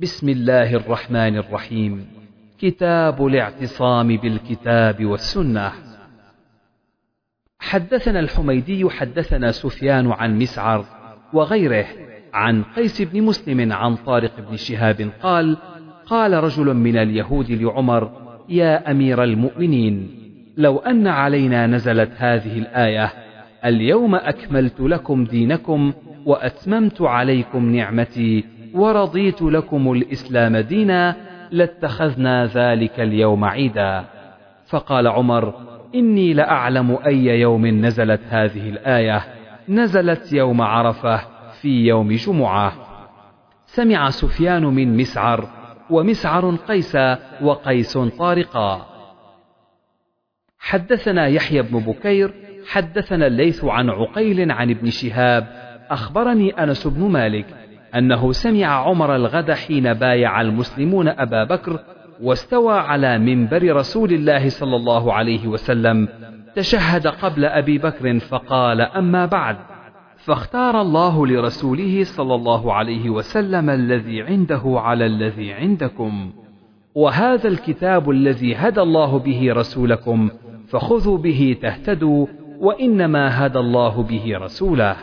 بسم الله الرحمن الرحيم. كتاب الاعتصام بالكتاب والسنة. حدثنا الحميدي حدثنا سفيان عن مسعر وغيره عن قيس بن مسلم عن طارق بن شهاب قال قال رجل من اليهود لعمر يا أمير المؤمنين لو أن علينا نزلت هذه الآية اليوم أكملت لكم دينكم وأتممت عليكم نعمتي ورضيت لكم الإسلام دينا لاتخذنا ذلك اليوم عيدا. فقال عمر إني لأعلم أي يوم نزلت هذه الآية. نزلت يوم عرفة في يوم جمعة. سمع سفيان من مسعر ومسعر قيس وقيس طارقا. حدثنا يحيى بن بكير حدثنا الليث عن عقيل عن ابن شهاب أخبرني أنس بن مالك. أنه سمع عمر الغد حين بايع المسلمون أبا بكر واستوى على منبر رسول الله صلى الله عليه وسلم تشهد قبل أبي بكر فقال أما بعد فاختار الله لرسوله صلى الله عليه وسلم الذي عنده على الذي عندكم وهذا الكتاب الذي هدى الله به رسولكم فخذوا به تهتدوا وإنما هدى الله به رسوله.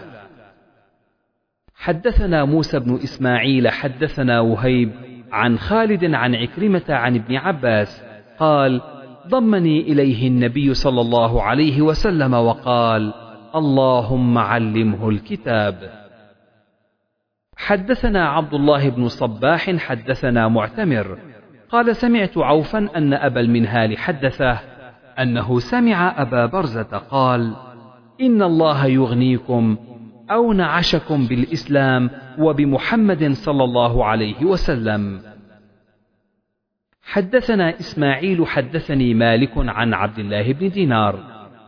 حدثنا موسى بن إسماعيل حدثنا وهيب عن خالد عن عكرمة عن ابن عباس قال ضمني إليه النبي صلى الله عليه وسلم وقال اللهم علمه الكتاب. حدثنا عبد الله بن صباح حدثنا معتمر. قال سمعت عوفا أن أبا المنهال حدثه أنه سمع أبا برزة قال إن الله يغنيكم أو نعشكم بالإسلام وبمحمد صلى الله عليه وسلم حدثنا إسماعيل حدثني مالك عن عبد الله بن دينار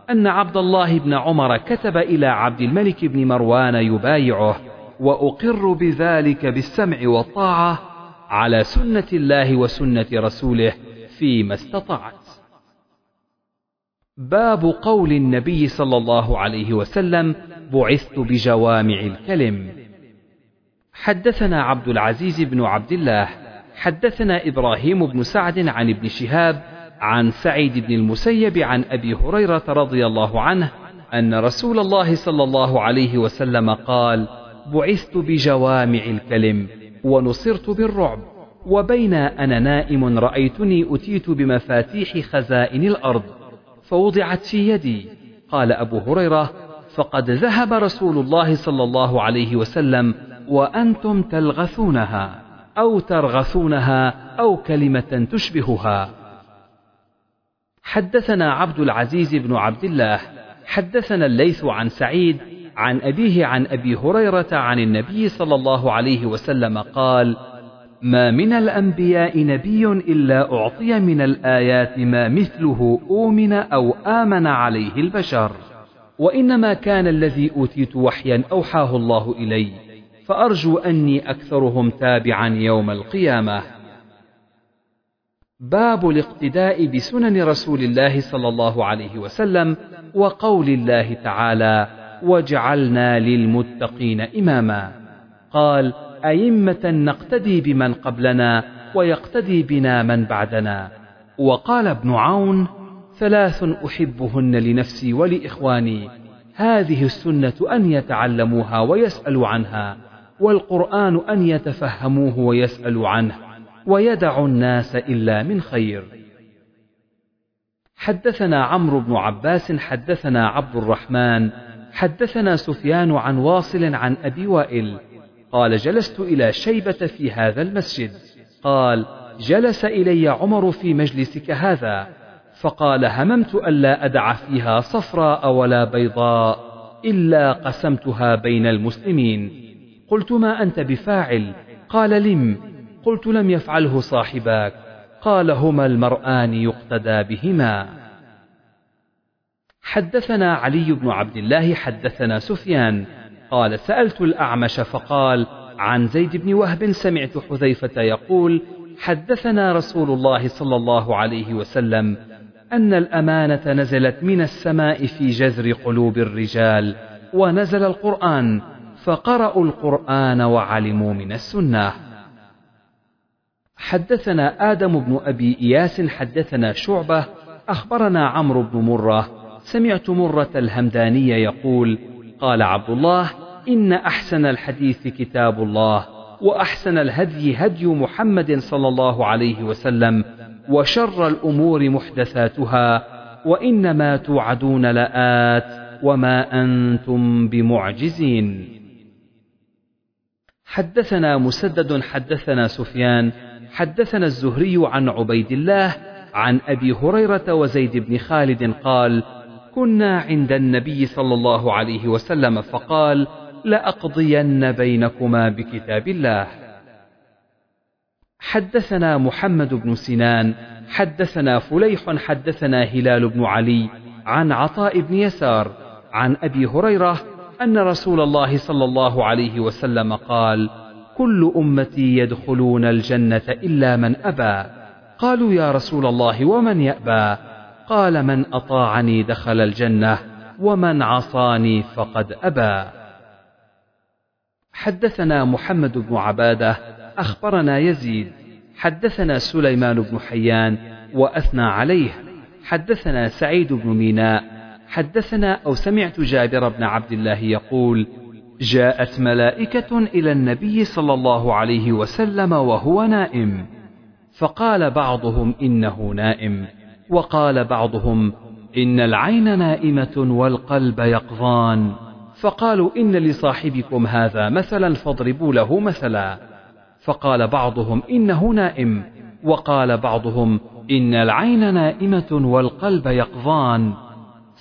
أن عبد الله بن عمر كتب إلى عبد الملك بن مروان يبايعه وأقر بذلك بالسمع والطاعة على سنة الله وسنة رسوله فيما استطعت. باب قول النبي صلى الله عليه وسلم: بعثت بجوامع الكلم. حدثنا عبد العزيز بن عبد الله، حدثنا إبراهيم بن سعد عن ابن شهاب عن سعيد بن المسيب عن أبي هريرة رضي الله عنه أن رسول الله صلى الله عليه وسلم قال بعثت بجوامع الكلم ونصرت بالرعب وبين أنا نائم رأيتني أتيت بمفاتيح خزائن الأرض فوضعت في يدي. قال أبو هريرة فقد ذهب رسول الله صلى الله عليه وسلم وأنتم تلغثونها أو ترغثونها أو كلمة تشبهها. حدثنا عبد العزيز بن عبد الله حدثنا الليث عن سعيد عن أبيه عن أبي هريرة عن النبي صلى الله عليه وسلم قال ما من الأنبياء نبي إلا أعطي من الآيات ما مثله أومن أو آمن عليه البشر. وإنما كان الذي أوتيت وحيا أوحاه الله إلي فأرجو أني أكثرهم تابعا يوم القيامة. باب الاقتداء بسنن رسول الله صلى الله عليه وسلم وقول الله تعالى وجعلنا للمتقين إماما قال أئمة نقتدي بمن قبلنا ويقتدي بنا من بعدنا. وقال ابن عون ثلاث أحبهن لنفسي ولإخواني هذه السنة أن يتعلموها ويسألوا عنها والقرآن أن يتفهموه ويسألوا عنه ويدع الناس إلا من خير. حدثنا عمرو بن عباس حدثنا عبد الرحمن حدثنا سفيان عن واصل عن أبي وائل قال جلست إلى شيبة في هذا المسجد. قال جلس إلي عمر في مجلسك هذا. فقال هممت ألا أدع فيها صفراء ولا بيضاء إلا قسمتها بين المسلمين. قلت ما أنت بفاعل؟ قال لم. قلت لم يفعله صاحباك. قال هما المرآن يقتدى بهما. حدثنا علي بن عبد الله حدثنا سفيان. قال سألت الأعمش فقال عن زيد بن وهب سمعت حذيفة يقول حدثنا رسول الله صلى الله عليه وسلم أن الأمانة نزلت من السماء في جذر قلوب الرجال ونزل القرآن فقرأوا القرآن وعلموا من السنة. حدثنا آدم بن أبي إياس حدثنا شعبة أخبرنا عمرو بن مرة سمعت مرة الهمداني يقول قال عبد الله إن أحسن الحديث كتاب الله وأحسن الهدي هدي محمد صلى الله عليه وسلم وشر الأمور محدثاتها وإنما توعدون لآت وما أنتم بمعجزين. حدثنا مسدد حدثنا سفيان حدثنا الزهري عن عبيد الله عن أبي هريرة وزيد بن خالد قال كنا عند النبي صلى الله عليه وسلم فقال لأقضين بينكما بكتاب الله. حدثنا محمد بن سنان حدثنا فليح حدثنا هلال بن علي عن عطاء بن يسار عن أبي هريرة أن رسول الله صلى الله عليه وسلم قال كل أمتي يدخلون الجنة إلا من أبى. قالوا يا رسول الله ومن يأبى؟ قال من أطاعني دخل الجنة ومن عصاني فقد أبى. حدثنا محمد بن عبادة أخبرنا يزيد. حدثنا سليمان بن حيان وأثنى عليه. حدثنا سعيد بن ميناء. حدثنا أو سمعت جابر بن عبد الله يقول جاءت ملائكة إلى النبي صلى الله عليه وسلم وهو نائم، فقال بعضهم إنه نائم، وقال بعضهم إن العين نائمة والقلب يقظان، فقالوا إن لصاحبكم هذا مثلا فاضربوا له مثلا، فقال بعضهم إنه نائم، وقال بعضهم إن العين نائمة والقلب يقظان،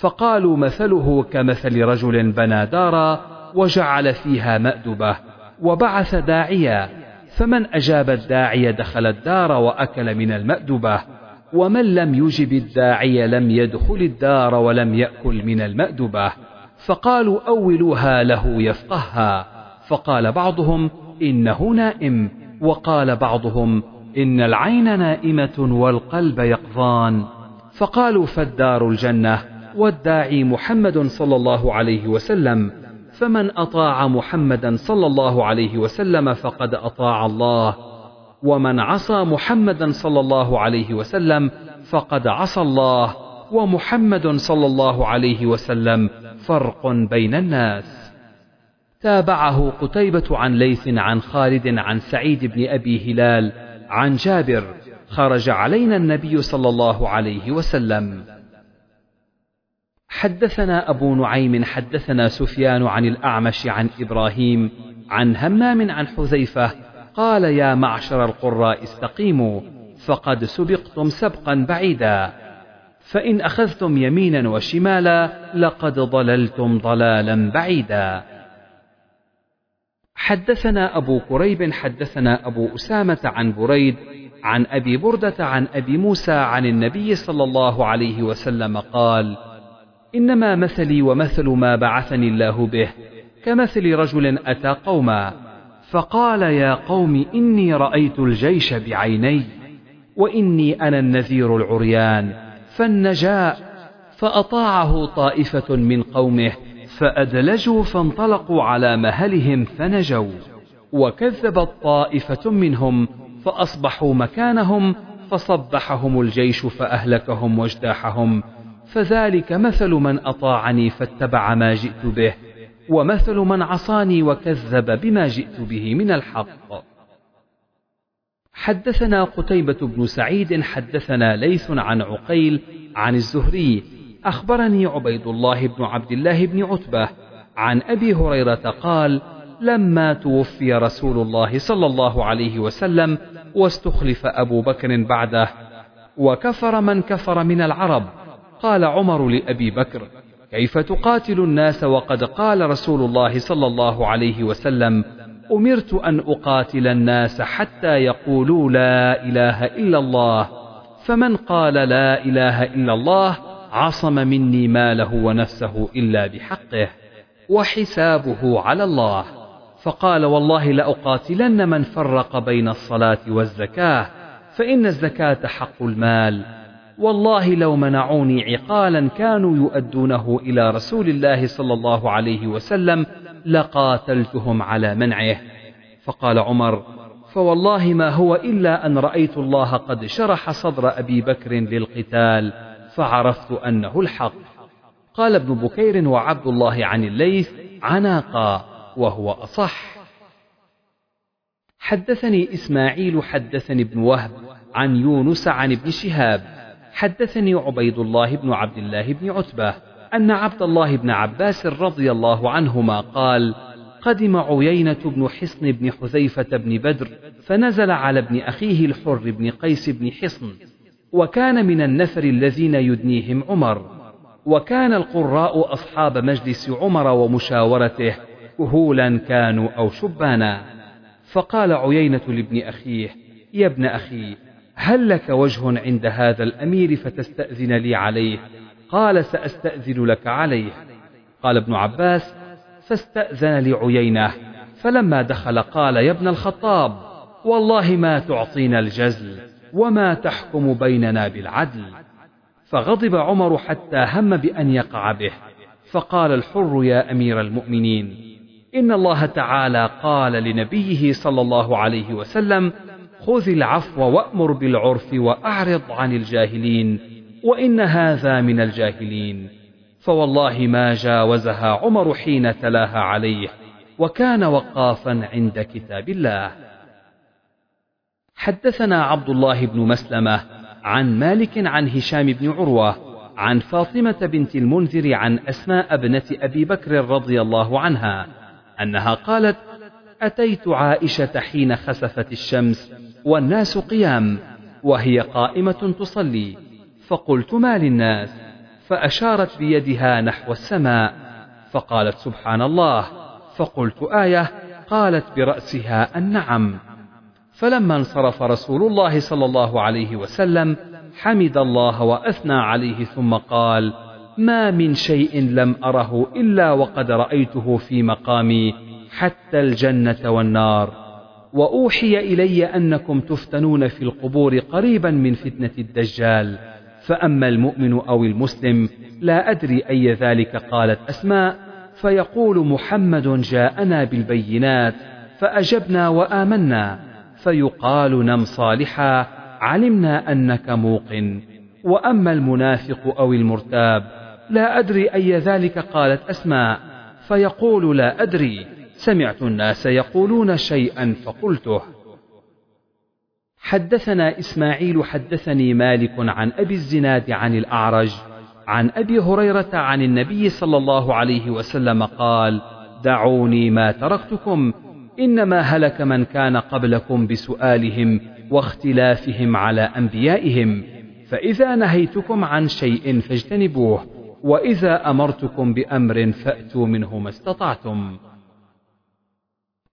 فقالوا مثله كمثل رجل بنى دارا وجعل فيها مأدبة وبعث داعيا. فمن أجاب الداعي دخل الدار وأكل من المأدبة. ومن لم يجب الداعي لم يدخل الدار ولم يأكل من المأدبة. فقالوا أولوها له يفقهها. فقال بعضهم إنه نائم وقال بعضهم إن العين نائمة والقلب يقظان. فقالوا فالدار الجنة. والداعي محمد صلى الله عليه وسلم. فمن أطاع محمدا صلى الله عليه وسلم فقد أطاع الله. ومن عصى محمدا صلى الله عليه وسلم فقد عصى الله ومحمد صلى الله عليه وسلم فرق بين الناس. تابعه قتيبة عن ليث عن خالد عن سعيد بن أبي هلال عن جابر خرج علينا النبي صلى الله عليه وسلم. حدثنا أبو نعيم حدثنا سفيان عن الأعمش عن إبراهيم عن همام عن حذيفة قال يا معشر القراء استقيموا فقد سبقتم سبقا بعيدا. فإن أخذتم يمينا وشمالا لقد ضللتم ضلالا بعيدا. حدثنا أبو كريب حدثنا أبو أسامة عن بريد عن أبي بردة عن أبي موسى عن النبي صلى الله عليه وسلم قال: إنما مثلي ومثل ما بعثني الله به كمثل رجل أتى قوما. فقال يا قوم إني رأيت الجيش بعيني وإني أنا النذير العريان فالنجاء فأطاعه طائفة من قومه فأدلجوا فانطلقوا على مهلهم فنجوا وكذبت طائفة منهم فأصبحوا مكانهم فصبحهم الجيش فأهلكهم واجتاحهم فذلك مثل من أطاعني فاتبع ما جئت به. ومثل من عصاني وكذب بما جئت به من الحق. حدثنا قتيبة بن سعيد حدثنا ليث عن عقيل عن الزهري أخبرني عبيد الله بن عبد الله بن عتبة عن أبي هريرة قال لما توفي رسول الله صلى الله عليه وسلم واستخلف أبو بكر بعده وكفر من كفر من العرب قال عمر لأبي بكر كيف تقاتل الناس وقد قال رسول الله صلى الله عليه وسلم أمرت أن أقاتل الناس حتى يقولوا لا إله إلا الله. فمن قال لا إله إلا الله عصم مني ماله ونفسه إلا بحقه وحسابه على الله. فقال والله لأقاتلن من فرق بين الصلاة والزكاة فإن الزكاة حق المال. والله لو منعوني عقالا كانوا يؤدونه إلى رسول الله صلى الله عليه وسلم لقاتلتهم على منعه. فقال عمر فوالله ما هو إلا أن رأيت الله قد شرح صدر أبي بكر للقتال فعرفت أنه الحق. قال ابن بكير وعبد الله عن الليث عناقا وهو أصح. حدثني إسماعيل حدثني ابن وهب عن يونس عن ابن شهاب حدثني عبيد الله بن عبد الله بن عتبة أن عبد الله بن عباس رضي الله عنهما قال قدم عيينة بن حصن بن حذيفة بن بدر فنزل على ابن أخيه الحر بن قيس بن حصن وكان من النفر الذين يدنيهم عمر وكان القراء أصحاب مجلس عمر ومشاورته كهولا كانوا أو شبانا. فقال عيينة لابن أخيه يا ابن أخي هل لك وجه عند هذا الأمير فتستأذن لي عليه؟ قال سأستأذن لك عليه. قال ابن عباس فاستأذن لعيينة. فلما دخل قال يا ابن الخطاب والله ما تعطينا الجزل وما تحكم بيننا بالعدل. فغضب عمر حتى هم بأن يقع به. فقال الحر يا أمير المؤمنين إن الله تعالى قال لنبيه صلى الله عليه وسلم خذ العفو وأمر بالعرف وأعرض عن الجاهلين وإن هذا من الجاهلين. فوالله ما جاوزها عمر حين تلاها عليه وكان وقافا عند كتاب الله. حدثنا عبد الله بن مسلمة عن مالك عن هشام بن عروة عن فاطمة بنت المنذر عن أسماء ابنة أبي بكر رضي الله عنها أنها قالت أتيت عائشة حين خسفت الشمس والناس قيام وهي قائمة تصلي. فقلت ما للناس؟ فأشارت بيدها نحو السماء فقالت سبحان الله. فقلت آية قالت برأسها النعم. فلما انصرف رسول الله صلى الله عليه وسلم حمد الله وأثنى عليه ثم قال ما من شيء لم أره إلا وقد رأيته في مقامي حتى الجنة والنار. وأوحي إلي أنكم تفتنون في القبور قريبا من فتنة الدجال. فأما المؤمن أو المسلم لا أدري أي ذلك قالت أسماء. فيقول محمد جاءنا بالبينات فأجبنا وآمنا. فيقال نم صالحا علمنا أنك موقن. وأما المنافق أو المرتاب لا أدري أي ذلك قالت أسماء. فيقول لا أدري. سمعت الناس يقولون شيئا فقلته. حدثنا إسماعيل حدثني مالك عن أبي الزناد عن الأعرج عن أبي هريرة عن النبي صلى الله عليه وسلم قال دعوني ما تركتكم إنما هلك من كان قبلكم بسؤالهم واختلافهم على أنبيائهم فإذا نهيتكم عن شيء فاجتنبوه وإذا أمرتكم بأمر فأتوا منه ما استطعتم.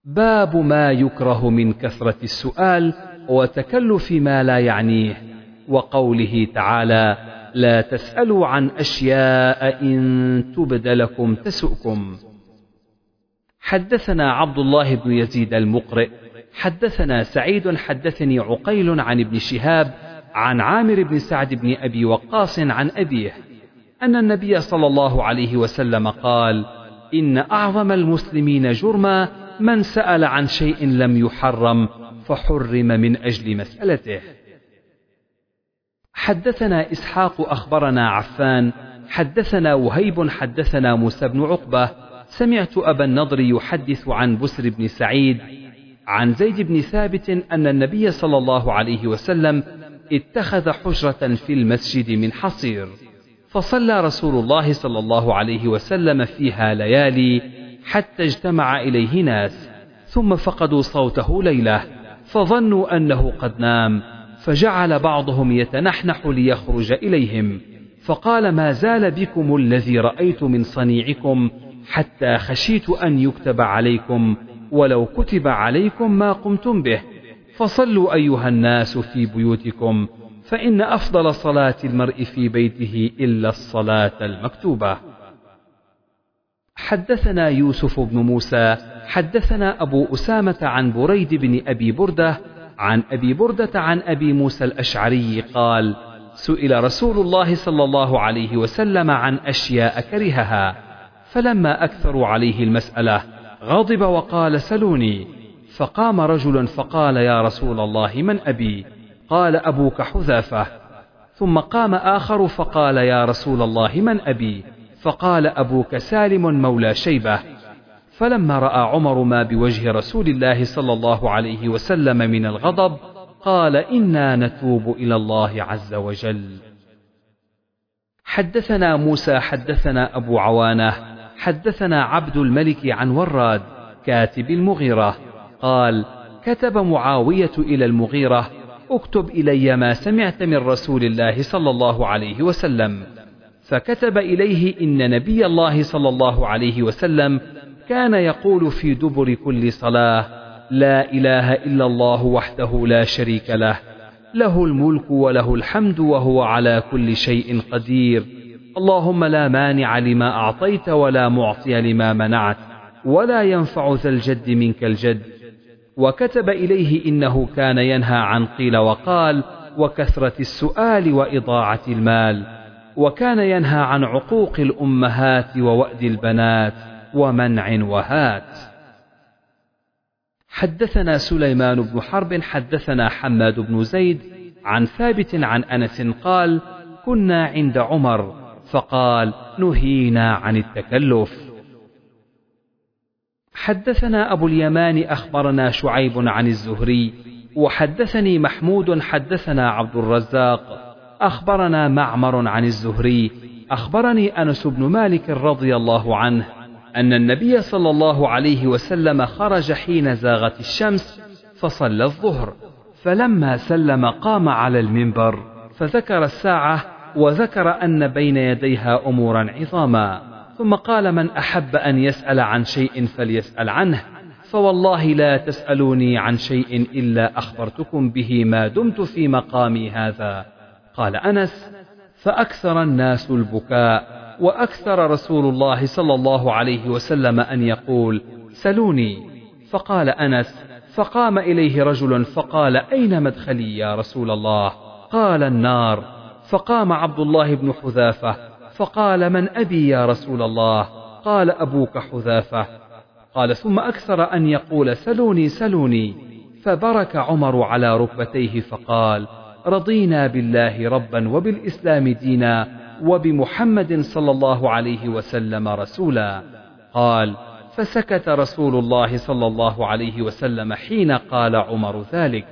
باب ما يكره من كثرة السؤال وتكلف ما لا يعنيه وقوله تعالى لا تسألوا عن أشياء إن تبد لكم تسؤكم. حدثنا عبد الله بن يزيد المقرئ حدثنا سعيد حدثني عقيل عن ابن شهاب عن عامر بن سعد بن أبي وقاص عن أبيه أن النبي صلى الله عليه وسلم قال إن أعظم المسلمين جرما من سأل عن شيء لم يحرم فحرم من أجل مسألته. حدثنا إسحاق أخبرنا عفان حدثنا وهيب حدثنا موسى بن عقبة. سمعت أبا النضر يحدث عن بسر بن سعيد عن زيد بن ثابت أن النبي صلى الله عليه وسلم اتخذ حجرة في المسجد من حصير. فصلى رسول الله صلى الله عليه وسلم فيها ليالي حتى اجتمع إليه ناس ثم فقدوا صوته ليلة فظنوا أنه قد نام فجعل بعضهم يتنحنح ليخرج إليهم فقال ما زال بكم الذي رأيت من صنيعكم حتى خشيت أن يكتب عليكم ولو كتب عليكم ما قمتم به فصلوا أيها الناس في بيوتكم فإن أفضل صلاة المرء في بيته إلا الصلاة المكتوبة. حدثنا يوسف بن موسى حدثنا أبو أسامة عن بريد بن أبي بردة عن أبي بردة عن أبي موسى الأشعري قال سئل رسول الله صلى الله عليه وسلم عن أشياء كرهها فلما أكثروا عليه المسألة غضب وقال سلوني. فقام رجل فقال يا رسول الله من أبي؟ قال أبوك حذافة. ثم قام آخر فقال يا رسول الله من أبي؟ فقال أبوك سالم مولى شيبة فلما رأى عمر ما بوجه رسول الله صلى الله عليه وسلم من الغضب قال إنا نتوب إلى الله عز وجل. حدثنا موسى حدثنا أبو عوانة حدثنا عبد الملك عن وراد كاتب المغيرة قال كتب معاوية إلى المغيرة اكتب إلي ما سمعت من رسول الله صلى الله عليه وسلم. فكتب إليه إن نبي الله صلى الله عليه وسلم كان يقول في دبر كل صلاة لا إله إلا الله وحده لا شريك له له الملك وله الحمد وهو على كل شيء قدير. اللهم لا مانع لما أعطيت ولا معطي لما منعت ولا ينفع ذا الجد منك الجد. وكتب إليه إنه كان ينهى عن قيل وقال وكثرة السؤال وإضاعة المال. وكان ينهى عن عقوق الأمهات ووأد البنات ومنع وهات. حدثنا سليمان بن حرب حدثنا حماد بن زيد عن ثابت عن أنس قال كنا عند عمر فقال نهينا عن التكلف. حدثنا أبو اليمان أخبرنا شعيب عن الزهري وحدثني محمود حدثنا عبد الرزاق أخبرنا معمر عن الزهري أخبرني أنس بن مالك رضي الله عنه أن النبي صلى الله عليه وسلم خرج حين زاغت الشمس فصلى الظهر فلما سلم قام على المنبر فذكر الساعة وذكر أن بين يديها أمورا عظاما ثم قال من أحب أن يسأل عن شيء فليسأل عنه فوالله لا تسألوني عن شيء إلا أخبرتكم به ما دمت في مقامي هذا. قال أنس فأكثر الناس البكاء وأكثر رسول الله صلى الله عليه وسلم أن يقول سلوني. فقال أنس فقام إليه رجل فقال أين مدخلي يا رسول الله؟ قال النار. فقام عبد الله بن حذافة فقال من أبي يا رسول الله؟ قال أبوك حذافة. قال ثم أكثر أن يقول سلوني سلوني. فبرك عمر على ركبتيه فقال رضينا بالله ربا وبالإسلام دينا وبمحمد صلى الله عليه وسلم رسولا. قال فسكت رسول الله صلى الله عليه وسلم حين قال عمر ذلك.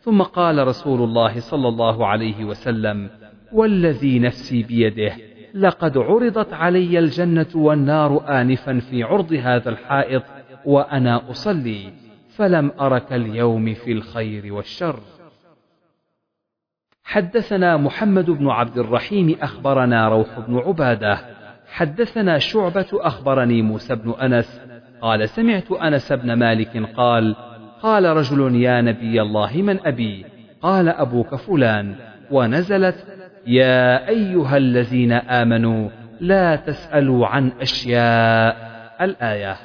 ثم قال رسول الله صلى الله عليه وسلم والذي نفسي بيده لقد عرضت علي الجنة والنار آنفا في عرض هذا الحائط وأنا أصلي فلم أرك اليوم في الخير والشر. حدثنا محمد بن عبد الرحيم أخبرنا روح بن عبادة. حدثنا شعبة أخبرني موسى بن أنس. قال سمعت أنس بن مالك قال قال رجل يا نبي الله من أبي؟ قال أبوك فلان. ونزلت يا أيها الذين آمنوا لا تسألوا عن أشياء. الآية.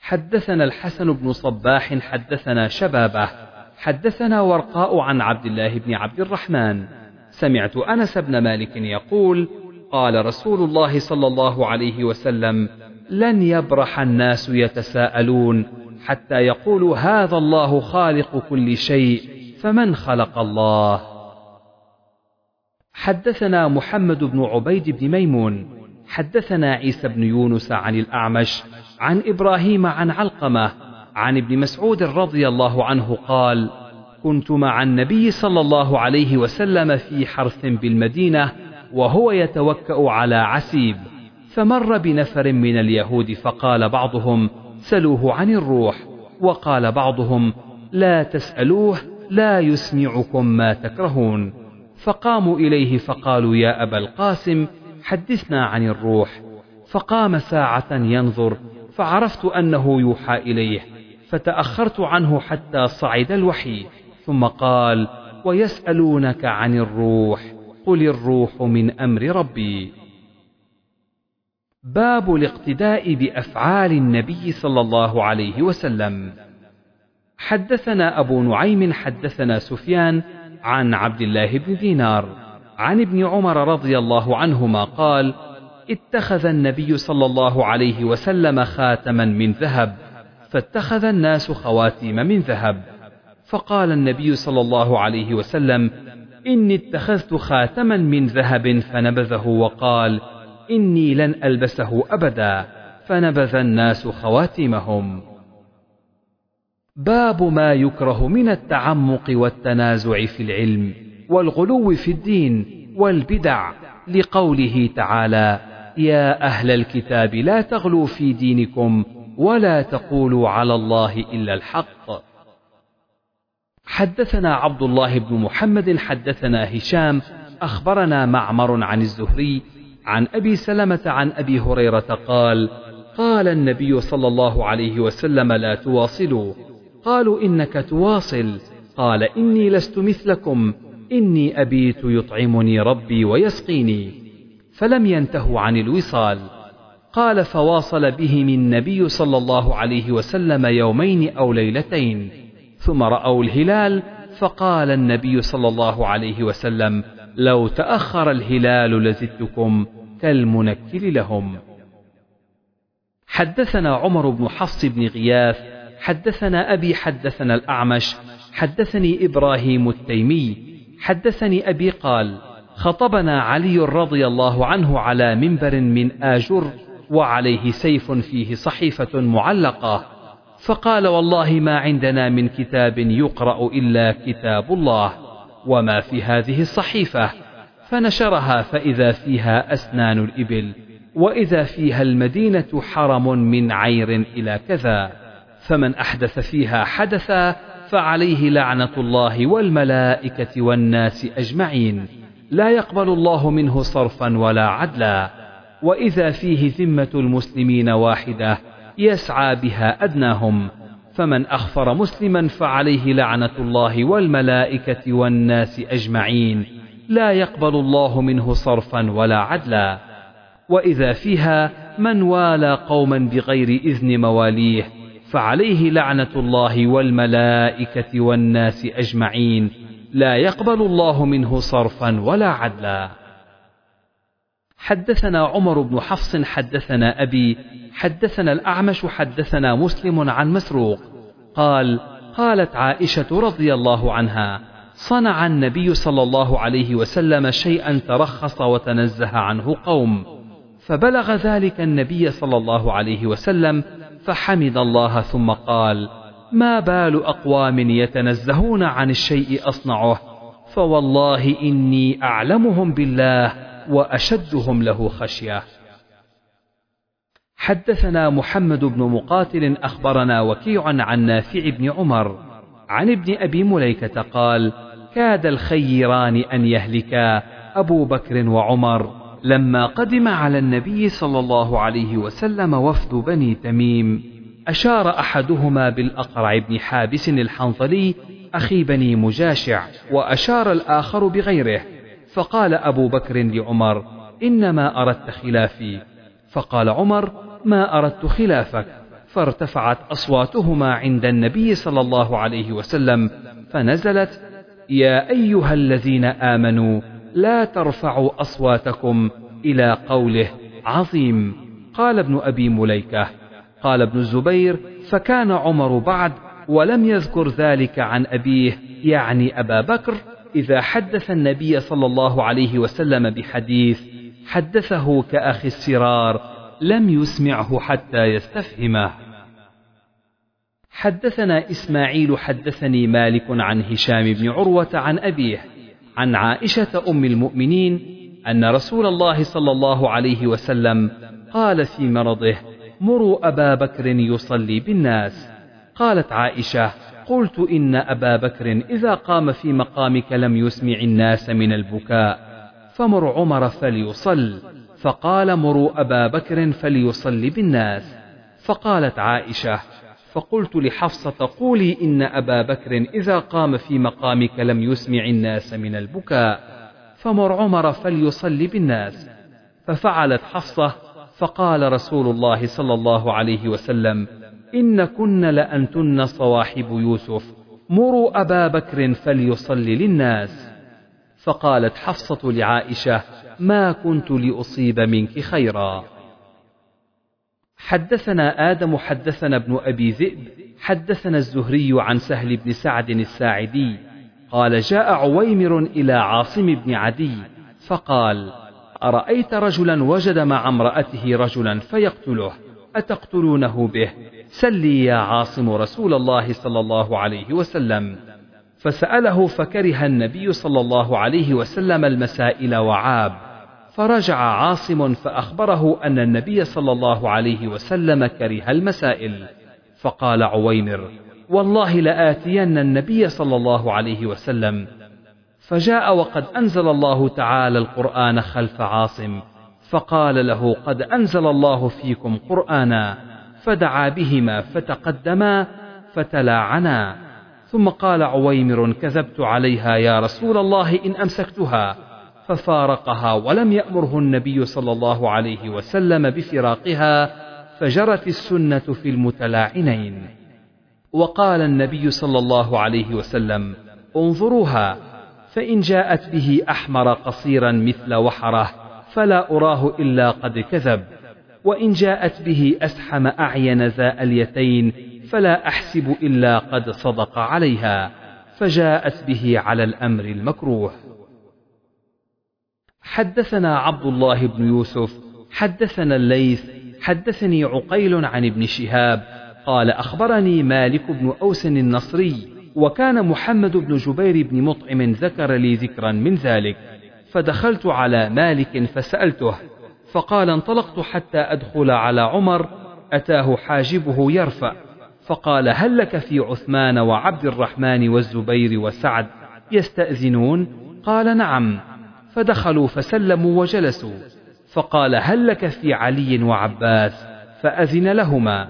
حدثنا الحسن بن صباح حدثنا شبابة. حدثنا ورقاء عن عبد الله بن عبد الرحمن. سمعت أنس بن مالك يقول قال رسول الله صلى الله عليه وسلم لن يبرح الناس يتساءلون حتى يقولوا هذا الله خالق كل شيء فمن خلق الله؟ حدثنا محمد بن عبيد بن ميمون. حدثنا عيسى بن يونس عن الأعمش عن إبراهيم عن علقمة عن ابن مسعود رضي الله عنه قال كنت مع النبي صلى الله عليه وسلم في حرث بالمدينة وهو يتوكأ على عسيب فمر بنفر من اليهود فقال بعضهم سلوه عن الروح وقال بعضهم لا تسألوه لا يسمعكم ما تكرهون فقاموا إليه فقالوا يا أبا القاسم حدثنا عن الروح فقام ساعة ينظر فعرفت أنه يوحى إليه فتأخرت عنه حتى صعد الوحي ثم قال ويسألونك عن الروح قل الروح من أمر ربي. باب الاقتداء بأفعال النبي صلى الله عليه وسلم. حدثنا أبو نعيم حدثنا سفيان عن عبد الله بن دينار عن ابن عمر رضي الله عنهما قال اتخذ النبي صلى الله عليه وسلم خاتما من ذهب فاتخذ الناس خواتيم من ذهب. فقال النبي صلى الله عليه وسلم إني اتخذت خاتما من ذهب فنبذه وقال إني لن ألبسه أبدا فنبذ الناس خواتيمهم. باب ما يكره من التعمق والتنازع في العلم والغلو في الدين والبدع لقوله تعالى يا أهل الكتاب لا تغلوا في دينكم ولا تقولوا على الله إلا الحق. حدثنا عبد الله بن محمد حدثنا هشام أخبرنا معمر عن الزهري عن أبي سلمة عن أبي هريرة قال قال النبي صلى الله عليه وسلم لا تواصلوا. قالوا إنك تواصل. قال إني لست مثلكم. إني أبيت يطعمني ربي ويسقيني. فلم ينتهوا عن الوصال. قال فواصل بهم النبي صلى الله عليه وسلم يومين أو ليلتين ثم رأوا الهلال فقال النبي صلى الله عليه وسلم لو تأخر الهلال لزدتكم كالمنكل لهم. حدثنا عمر بن حفص بن غياث حدثنا أبي حدثنا الأعمش حدثني إبراهيم التيمي حدثني أبي قال خطبنا علي رضي الله عنه على منبر من آجر وعليه سيف فيه صحيفة معلقة. فقال والله ما عندنا من كتاب يقرأ إلا كتاب الله وما في هذه الصحيفة. فنشرها فإذا فيها أسنان الإبل وإذا فيها المدينة حرم من عير إلى كذا. فمن أحدث فيها حدثا فعليه لعنة الله والملائكة والناس أجمعين. لا يقبل الله منه صرفا ولا عدلا. وإذا فيه ذمة المسلمين واحدة يسعى بها أدناهم. فمن أخفر مسلما فعليه لعنة الله والملائكة والناس أجمعين. لا يقبل الله منه صرفا ولا عدلا. وإذا فيها من والى قوما بغير إذن مواليه فعليه لعنة الله والملائكة والناس أجمعين. لا يقبل الله منه صرفا ولا عدلا. حدثنا عمر بن حفص حدثنا أبي حدثنا الأعمش حدثنا مسلم عن مسروق قال قالت عائشة رضي الله عنها صنع النبي صلى الله عليه وسلم شيئا ترخص وتنزه عنه قوم فبلغ ذلك النبي صلى الله عليه وسلم فحمد الله ثم قال ما بال أقوام يتنزهون عن الشيء أصنعه فوالله إني أعلمهم بالله وأشدهم له خشية. حدثنا محمد بن مقاتل أخبرنا وكيع عن نافع بن عمر عن ابن أبي مليكة قال كاد الخيران أن يهلكا أبو بكر وعمر لما قدم على النبي صلى الله عليه وسلم وفد بني تميم. أشار أحدهما بالأقرع بن حابس الحنظلي أخي بني مجاشع وأشار الآخر بغيره. فقال أبو بكر لعمر إنما أردت خلافي. فقال عمر ما أردت خلافك فارتفعت أصواتهما عند النبي صلى الله عليه وسلم فنزلت يا أيها الذين آمنوا لا ترفعوا أصواتكم إلى قوله عظيم. قال ابن أبي مليكة. قال ابن الزبير فكان عمر بعد ولم يذكر ذلك عن أبيه يعني أبا بكر إذا حدث النبي صلى الله عليه وسلم بحديث حدثه كأخي السرار لم يسمعه حتى يستفهمه. حدثنا إسماعيل حدثني مالك عن هشام بن عروة عن أبيه عن عائشة أم المؤمنين أن رسول الله صلى الله عليه وسلم قال في مرضه مروا أبا بكر يصلي بالناس قالت عائشة قلت إن أبا بكر إذا قام في مقامك لم يسمع الناس من البكاء فمر عمر فليصل فقال مروا أبا بكر فليصلي بالناس فقالت عائشة فقلت لحفصة قولي إن أبا بكر إذا قام في مقامك لم يسمع الناس من البكاء فمر عمر فليصلي بالناس ففعلت حفصة فقال رسول الله صلى الله عليه وسلم إن كن لأنتن صواحب يوسف. مروا أبا بكر فليصلي للناس. فقالت حفصة لعائشة ما كنت لأصيب منك خيرا. حدثنا آدم حدثنا ابن أبي ذئب حدثنا الزهري عن سهل بن سعد الساعدي. قال جاء عويمر إلى عاصم بن عدي فقال أرأيت رجلا وجد مع امرأته رجلا فيقتله أتقتلونه به؟ سلي يا عاصم رسول الله صلى الله عليه وسلم. فسأله فكره النبي صلى الله عليه وسلم المسائل وعاب. فرجع عاصم فأخبره أن النبي صلى الله عليه وسلم كره المسائل. فقال عويمر والله لآتين النبي صلى الله عليه وسلم. فجاء وقد أنزل الله تعالى القرآن خلف عاصم. فقال له قد أنزل الله فيكم قرآنا. فدعا بهما فتقدما فتلاعنا. ثم قال عويمر كذبت عليها يا رسول الله إن أمسكتها. ففارقها ولم يأمره النبي صلى الله عليه وسلم بفراقها فجرت السنة في المتلاعنين. وقال النبي صلى الله عليه وسلم انظروها فإن جاءت به أحمر قصيرا مثل وحره فلا أراه إلا قد كذب. وإن جاءت به أسحم أعين ذا اليتين فلا أحسب إلا قد صدق عليها فجاءت به على الأمر المكروه. حدثنا عبد الله بن يوسف حدثنا الليث حدثني عقيل عن ابن شهاب قال أخبرني مالك بن أوس النصري وكان محمد بن جبير بن مطعم ذكر لي ذكرا من ذلك فدخلت على مالك فسألته فقال انطلقت حتى أدخل على عمر أتاه حاجبه يرفع فقال هل لك في عثمان وعبد الرحمن والزبير وسعد يستأذنون؟ قال نعم. فدخلوا فسلموا وجلسوا فقال هل لك في علي وعباس؟ فأذن لهما.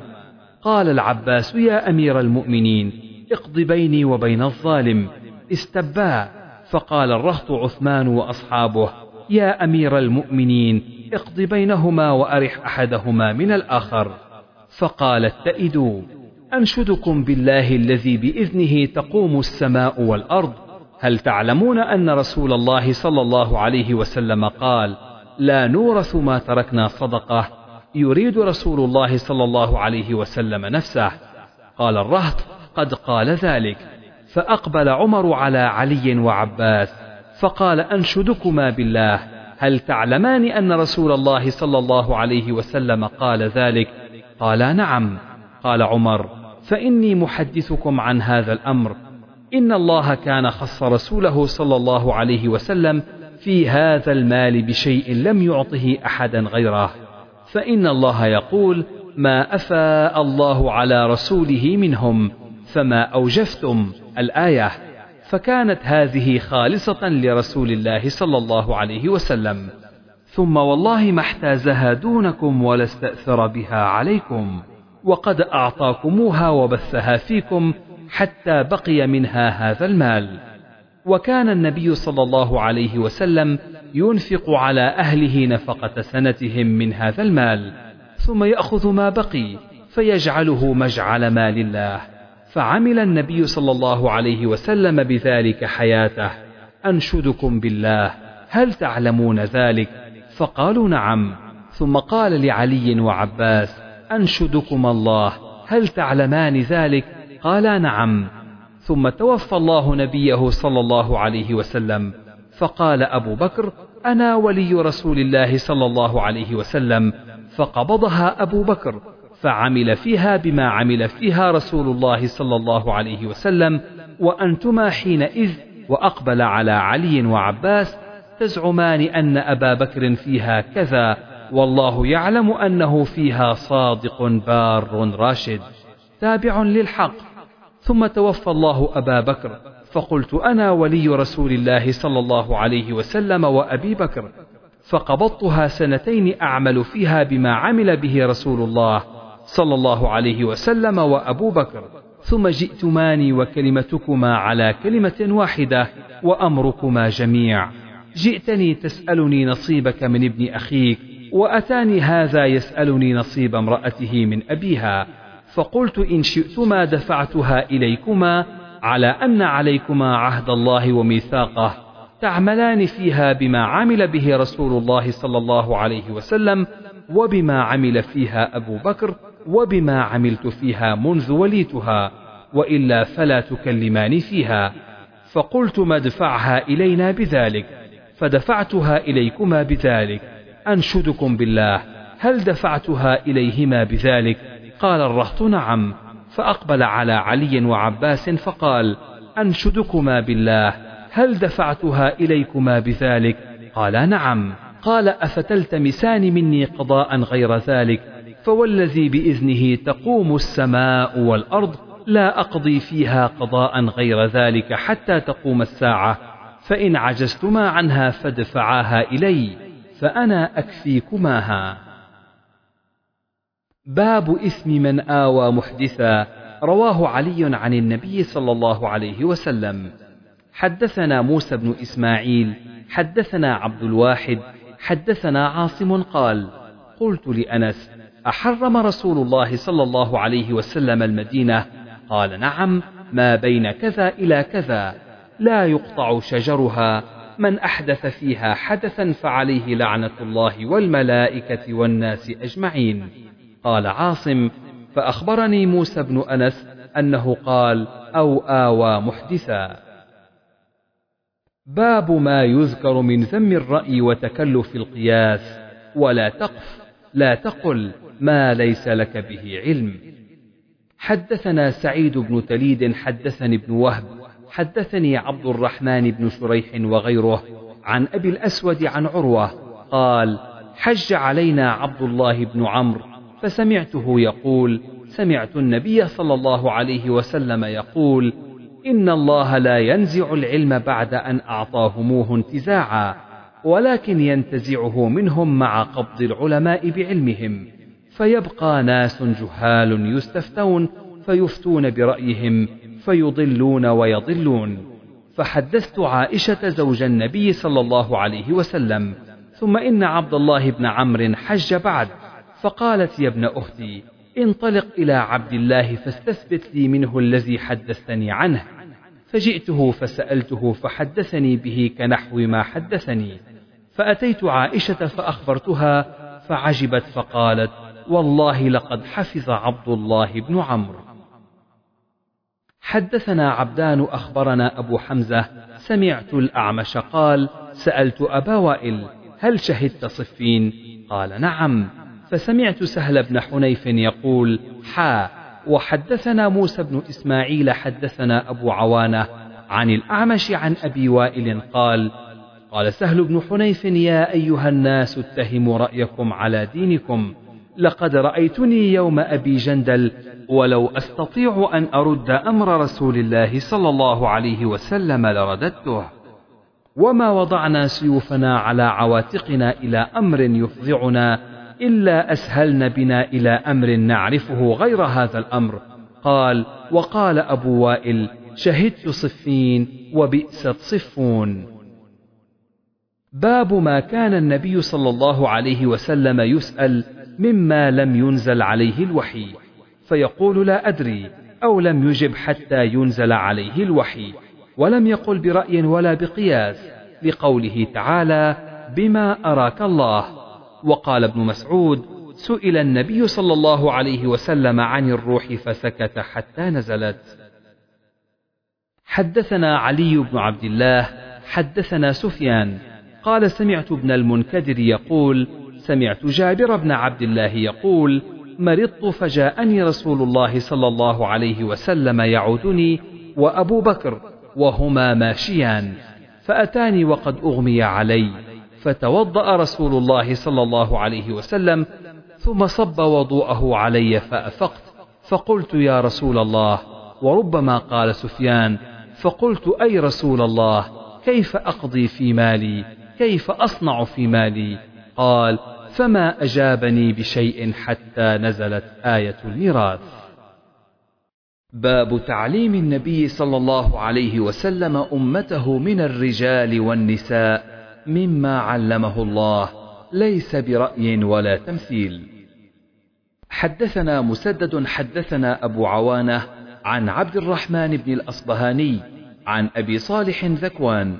قال العباس يا أمير المؤمنين اقض بيني وبين الظالم استبا فقال الرهط عثمان وأصحابه يا أمير المؤمنين اقض بينهما وأرح أحدهما من الآخر. فقال اتئدوا أنشدكم بالله الذي بإذنه تقوم السماء والأرض. هل تعلمون أن رسول الله صلى الله عليه وسلم قال لا نورث ما تركنا صدقة يريد رسول الله صلى الله عليه وسلم نفسه. قال الرهط قد قال ذلك. فأقبل عمر على علي وعباس فقال أنشدكما بالله. هل تعلمان أن رسول الله صلى الله عليه وسلم قال ذلك؟ قالا نعم. قال عمر فإني محدثكم عن هذا الأمر. إن الله كان خص رسوله صلى الله عليه وسلم في هذا المال بشيء لم يعطه أحدا غيره. فإن الله يقول ما أفاء الله على رسوله منهم فما أوجفتم. الآية فكانت هذه خالصة لرسول الله صلى الله عليه وسلم. ثم والله ما احتازها دونكم ولا استأثر بها عليكم وقد أعطاكموها وبثها فيكم حتى بقي منها هذا المال. وكان النبي صلى الله عليه وسلم ينفق على أهله نفقة سنتهم من هذا المال ثم يأخذ ما بقي فيجعله مجعل مال الله. فعمل النبي صلى الله عليه وسلم بذلك حياته. أنشدكم بالله هل تعلمون ذلك؟ فقالوا نعم. ثم قال لعلي وعباس أنشدكم الله هل تعلمان ذلك؟ قالا نعم. ثم توفى الله نبيه صلى الله عليه وسلم. فقال أبو بكر أنا ولي رسول الله صلى الله عليه وسلم. فقبضها أبو بكر. فعمل فيها بما عمل فيها رسول الله صلى الله عليه وسلم وأنتما حينئذ وأقبل على علي وعباس تزعمان أن أبا بكر فيها كذا والله يعلم أنه فيها صادق بار راشد. تابع للحق. ثم توفى الله أبا بكر فقلت أنا ولي رسول الله صلى الله عليه وسلم وأبي بكر فقبضتها سنتين أعمل فيها بما عمل به رسول الله. صلى الله عليه وسلم وأبو بكر. ثم جئتماني وكلمتكما على كلمة واحدة وأمركما جميع. جئتني تسألني نصيبك من ابن أخيك وأتاني هذا يسألني نصيب امرأته من أبيها. فقلت إن شئتما دفعتها إليكما على أن عليكما عهد الله وميثاقه. تعملان فيها بما عمل به رسول الله صلى الله عليه وسلم وبما عمل فيها أبو بكر وبما عملت فيها منذ وليتها وإلا فلا تكلمان فيها. فقلت ما ادفعها إلينا بذلك فدفعتها إليكما بذلك. أنشدكم بالله هل دفعتها إليهما بذلك؟ قال الرهط نعم. فأقبل على علي وعباس فقال أنشدكما بالله هل دفعتها إليكما بذلك؟ قال نعم. قال أفتلتمسان مني قضاء غير ذلك؟ فوالذي بإذنه تقوم السماء والأرض لا أقضي فيها قضاء غير ذلك حتى تقوم الساعة فإن عجزتما عنها فادفعاها إلي فأنا أكفيكماها. باب إثم من آوى محدثا رواه علي عن النبي صلى الله عليه وسلم. حدثنا موسى بن إسماعيل حدثنا عبد الواحد حدثنا عاصم قال قلت لأنس أحرم رسول الله صلى الله عليه وسلم المدينة قال نعم ما بين كذا إلى كذا لا يقطع شجرها من أحدث فيها حدثا فعليه لعنة الله والملائكة والناس أجمعين. قال عاصم فأخبرني موسى بن أنس أنه قال أو آوى محدثا. باب ما يذكر من ذم الرأي وتكلف القياس ولا تقف لا تقل. ما ليس لك به علم. حدثنا سعيد بن تليد حدثني ابن وهب حدثني عبد الرحمن بن شريح وغيره عن أبي الأسود عن عروة قال حج علينا عبد الله بن عمرو فسمعته يقول سمعت النبي صلى الله عليه وسلم يقول إن الله لا ينزع العلم بعد أن أعطاهموه انتزاعا ولكن ينتزعه منهم مع قبض العلماء بعلمهم. فيبقى ناس جهال يستفتون فيفتون برأيهم فيضلون ويضلون. فحدثت عائشة زوج النبي صلى الله عليه وسلم ثم إن عبد الله بن عمرو حج بعد فقالت يا ابن أختي انطلق إلى عبد الله فاستثبت لي منه الذي حدثتني عنه. فجئته فسألته فحدثني به كنحو ما حدثني. فأتيت عائشة فأخبرتها فعجبت فقالت والله لقد حفظ عبد الله بن عمرو. حدثنا عبدان أخبرنا أبو حمزة سمعت الأعمش قال سألت أبا وائل هل شهدت صفين؟ قال نعم. فسمعت سهل بن حنيف يقول حا. وحدثنا موسى بن إسماعيل حدثنا أبو عوانة عن الأعمش عن أبي وائل قال قال سهل بن حنيف يا أيها الناس اتهموا رأيكم على دينكم. لقد رأيتني يوم أبي جندل ولو أستطيع أن أرد أمر رسول الله صلى الله عليه وسلم لرددته. وما وضعنا سيوفنا على عواتقنا إلى أمر يفضعنا إلا أسهلن بنا إلى أمر نعرفه غير هذا الأمر. قال وقال أبو وائل شهدت صفين وبئست صفون باب ما كان النبي صلى الله عليه وسلم يسأل مما لم ينزل عليه الوحي. فيقول لا أدري أو لم يجب حتى ينزل عليه الوحي. ولم يقل برأي ولا بقياس لقوله تعالى بما أراك الله. وقال ابن مسعود سئل النبي صلى الله عليه وسلم عن الروح فسكت حتى نزلت. حدثنا علي بن عبد الله حدثنا سفيان قال سمعت ابن المنكدر يقول سمعت جابر بن عبد الله يقول مرضت فجاءني رسول الله صلى الله عليه وسلم يعودني وأبو بكر وهما ماشيان فأتاني وقد أغمي علي فتوضأ رسول الله صلى الله عليه وسلم ثم صب وضوءه علي فأفقت فقلت يا رسول الله وربما قال سفيان فقلت أي رسول الله كيف أقضي في مالي كيف أصنع في مالي؟ قال فما أجابني بشيء حتى نزلت آية الميراث. باب تعليم النبي صلى الله عليه وسلم أمته من الرجال والنساء مما علمه الله ليس برأي ولا تمثيل. حدثنا مسدد حدثنا أبو عوانة عن عبد الرحمن بن الأصبهاني عن أبي صالح ذكوان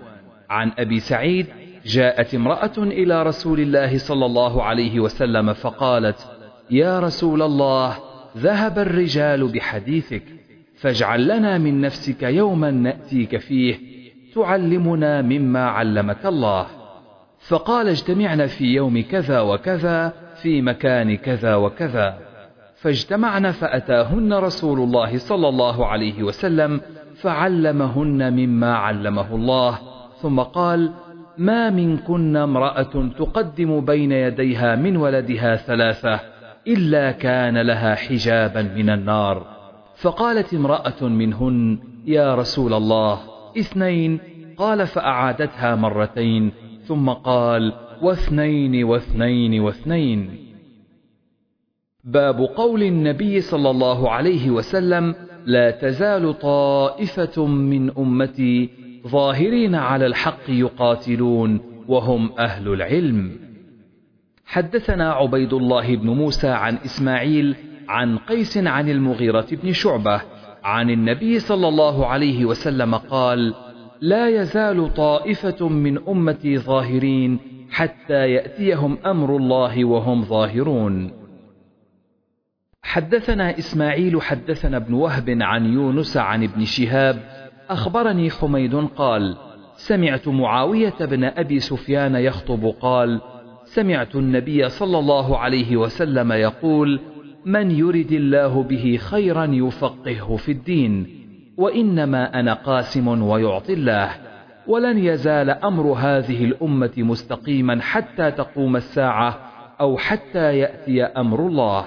عن أبي سعيد جاءت امرأة إلى رسول الله صلى الله عليه وسلم فقالت يا رسول الله ذهب الرجال بحديثك فاجعل لنا من نفسك يوما نأتيك فيه تعلمنا مما علمك الله. فقال اجتمعنا في يوم كذا وكذا في مكان كذا وكذا. فاجتمعن فأتاهن رسول الله صلى الله عليه وسلم فعلمهن مما علمه الله ثم قال ما منكن امرأة تقدم بين يديها من ولدها ثلاثة إلا كان لها حجابا من النار. فقالت امرأة منهن يا رسول الله اثنين. قال فأعادتها مرتين ثم قال واثنين واثنين واثنين. باب قول النبي صلى الله عليه وسلم لا تزال طائفة من أمتي ظاهرين على الحق يقاتلون وهم أهل العلم. حدثنا عبيد الله بن موسى عن إسماعيل عن قيس عن المغيرة بن شعبة عن النبي صلى الله عليه وسلم قال لا يزال طائفة من أمتي ظاهرين حتى يأتيهم أمر الله وهم ظاهرون. حدثنا إسماعيل حدثنا ابن وهب عن يونس عن ابن شهاب أخبرني حميد قال سمعت معاوية بن أبي سفيان يخطب قال سمعت النبي صلى الله عليه وسلم يقول من يرد الله به خيرا يفقهه في الدين وإنما أنا قاسم ويعطي الله ولن يزال أمر هذه الأمة مستقيما حتى تقوم الساعة أو حتى يأتي أمر الله.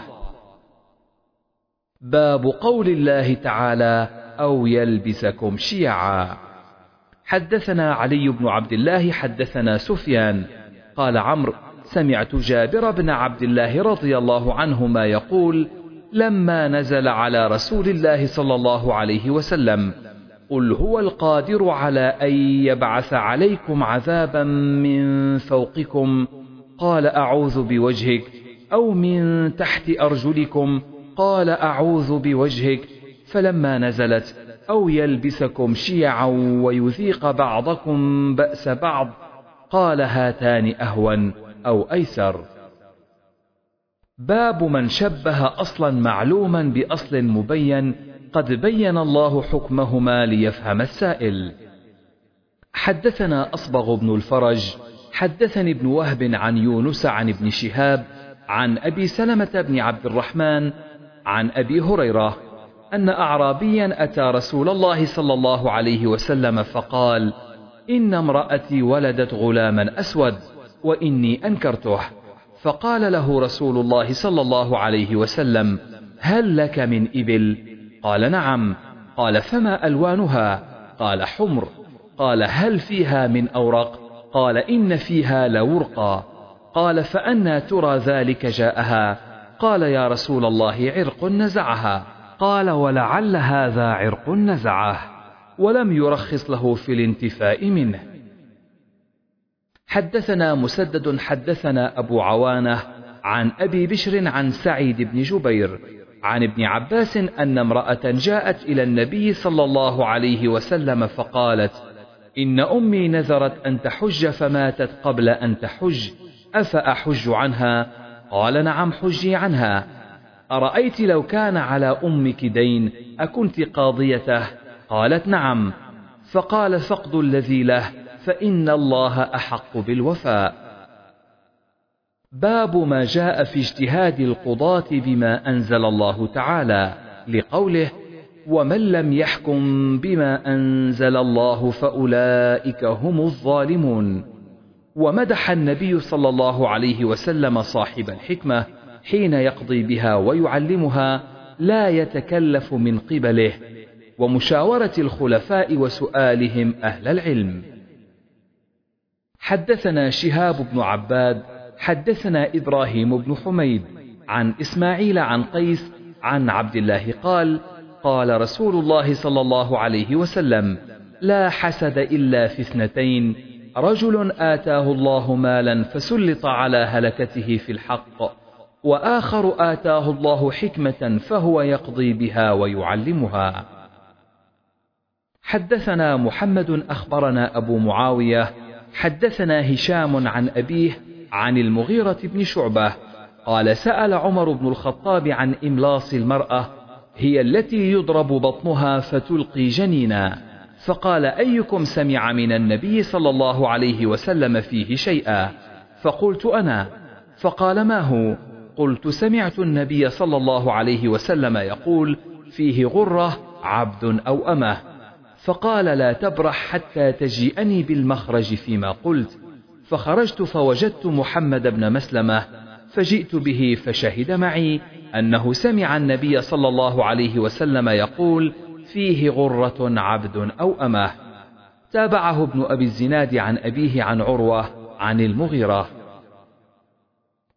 باب قول الله تعالى أو يلبسكم شيعا. حدثنا علي بن عبد الله حدثنا سفيان. قال عمرو سمعت جابر بن عبد الله رضي الله عنهما يقول لما نزل على رسول الله صلى الله عليه وسلم قل هو القادر على أن يبعث عليكم عذابا من فوقكم. قال أعوذ بوجهك أو من تحت أرجلكم. قال أعوذ بوجهك فلما نزلت أو يلبسكم شيعا ويذيق بعضكم بأس بعض قال هاتان أهون أو أيسر. باب من شبه أصلا معلوما بأصل مبين قد بين الله حكمهما ليفهم السائل. حدثنا أصبغ بن الفرج حدثني ابن وهب عن يونس عن ابن شهاب عن أبي سلمة بن عبد الرحمن عن أبي هريرة أن أعرابيا أتى رسول الله صلى الله عليه وسلم فقال إن امرأتي ولدت غلاما أسود وإني أنكرته. فقال له رسول الله صلى الله عليه وسلم هل لك من إبل؟ قال نعم. قال فما ألوانها؟ قال حمر. قال هل فيها من أورق؟ قال إن فيها لورقا. قال فأنا ترى ذلك جاءها؟ قال يا رسول الله عرق نزعها. قال ولعل هذا عرق نزعه ولم يرخص له في الانتفاء منه. حدثنا مسدد حدثنا أبو عوانة عن أبي بشر عن سعيد بن جبير عن ابن عباس أن امرأة جاءت إلى النبي صلى الله عليه وسلم فقالت إن أمي نذرت أن تحج فماتت قبل أن تحج أفأحج عنها؟ قال نعم حجي عنها. أرأيت لو كان على أمك دين أكنت قاضيته؟ قالت نعم. فقال فقد الذي له فإن الله أحق بالوفاء. باب ما جاء في اجتهاد القضاة بما أنزل الله تعالى لقوله ومن لم يحكم بما أنزل الله فأولئك هم الظالمون. ومدح النبي صلى الله عليه وسلم صاحب الحكمة حين يقضي بها ويعلمها لا يتكلف من قبله ومشاورة الخلفاء وسؤالهم أهل العلم. حدثنا شهاب بن عباد حدثنا إبراهيم بن حميد عن إسماعيل عن قيس عن عبد الله قال قال رسول الله صلى الله عليه وسلم لا حسد إلا في اثنتين رجل آتاه الله مالا فسلط على هلكته في الحق. وآخر آتاه الله حكمة فهو يقضي بها ويعلمها. حدثنا محمد أخبرنا أبو معاوية حدثنا هشام عن أبيه عن المغيرة بن شعبة قال سأل عمر بن الخطاب عن إملاص المرأة هي التي يضرب بطنها فتلقي جنينا. فقال أيكم سمع من النبي صلى الله عليه وسلم فيه شيئا؟ فقلت أنا. فقال ما هو؟ قلت سمعت النبي صلى الله عليه وسلم يقول فيه غرة عبد أو أمة. فقال لا تبرح حتى تجيئني بالمخرج فيما قلت. فخرجت فوجدت محمد بن مسلمة فجئت به فشهد معي أنه سمع النبي صلى الله عليه وسلم يقول فيه غرة عبد أو أمة. تابعه ابن أبي الزناد عن أبيه عن عروة عن المغيرة.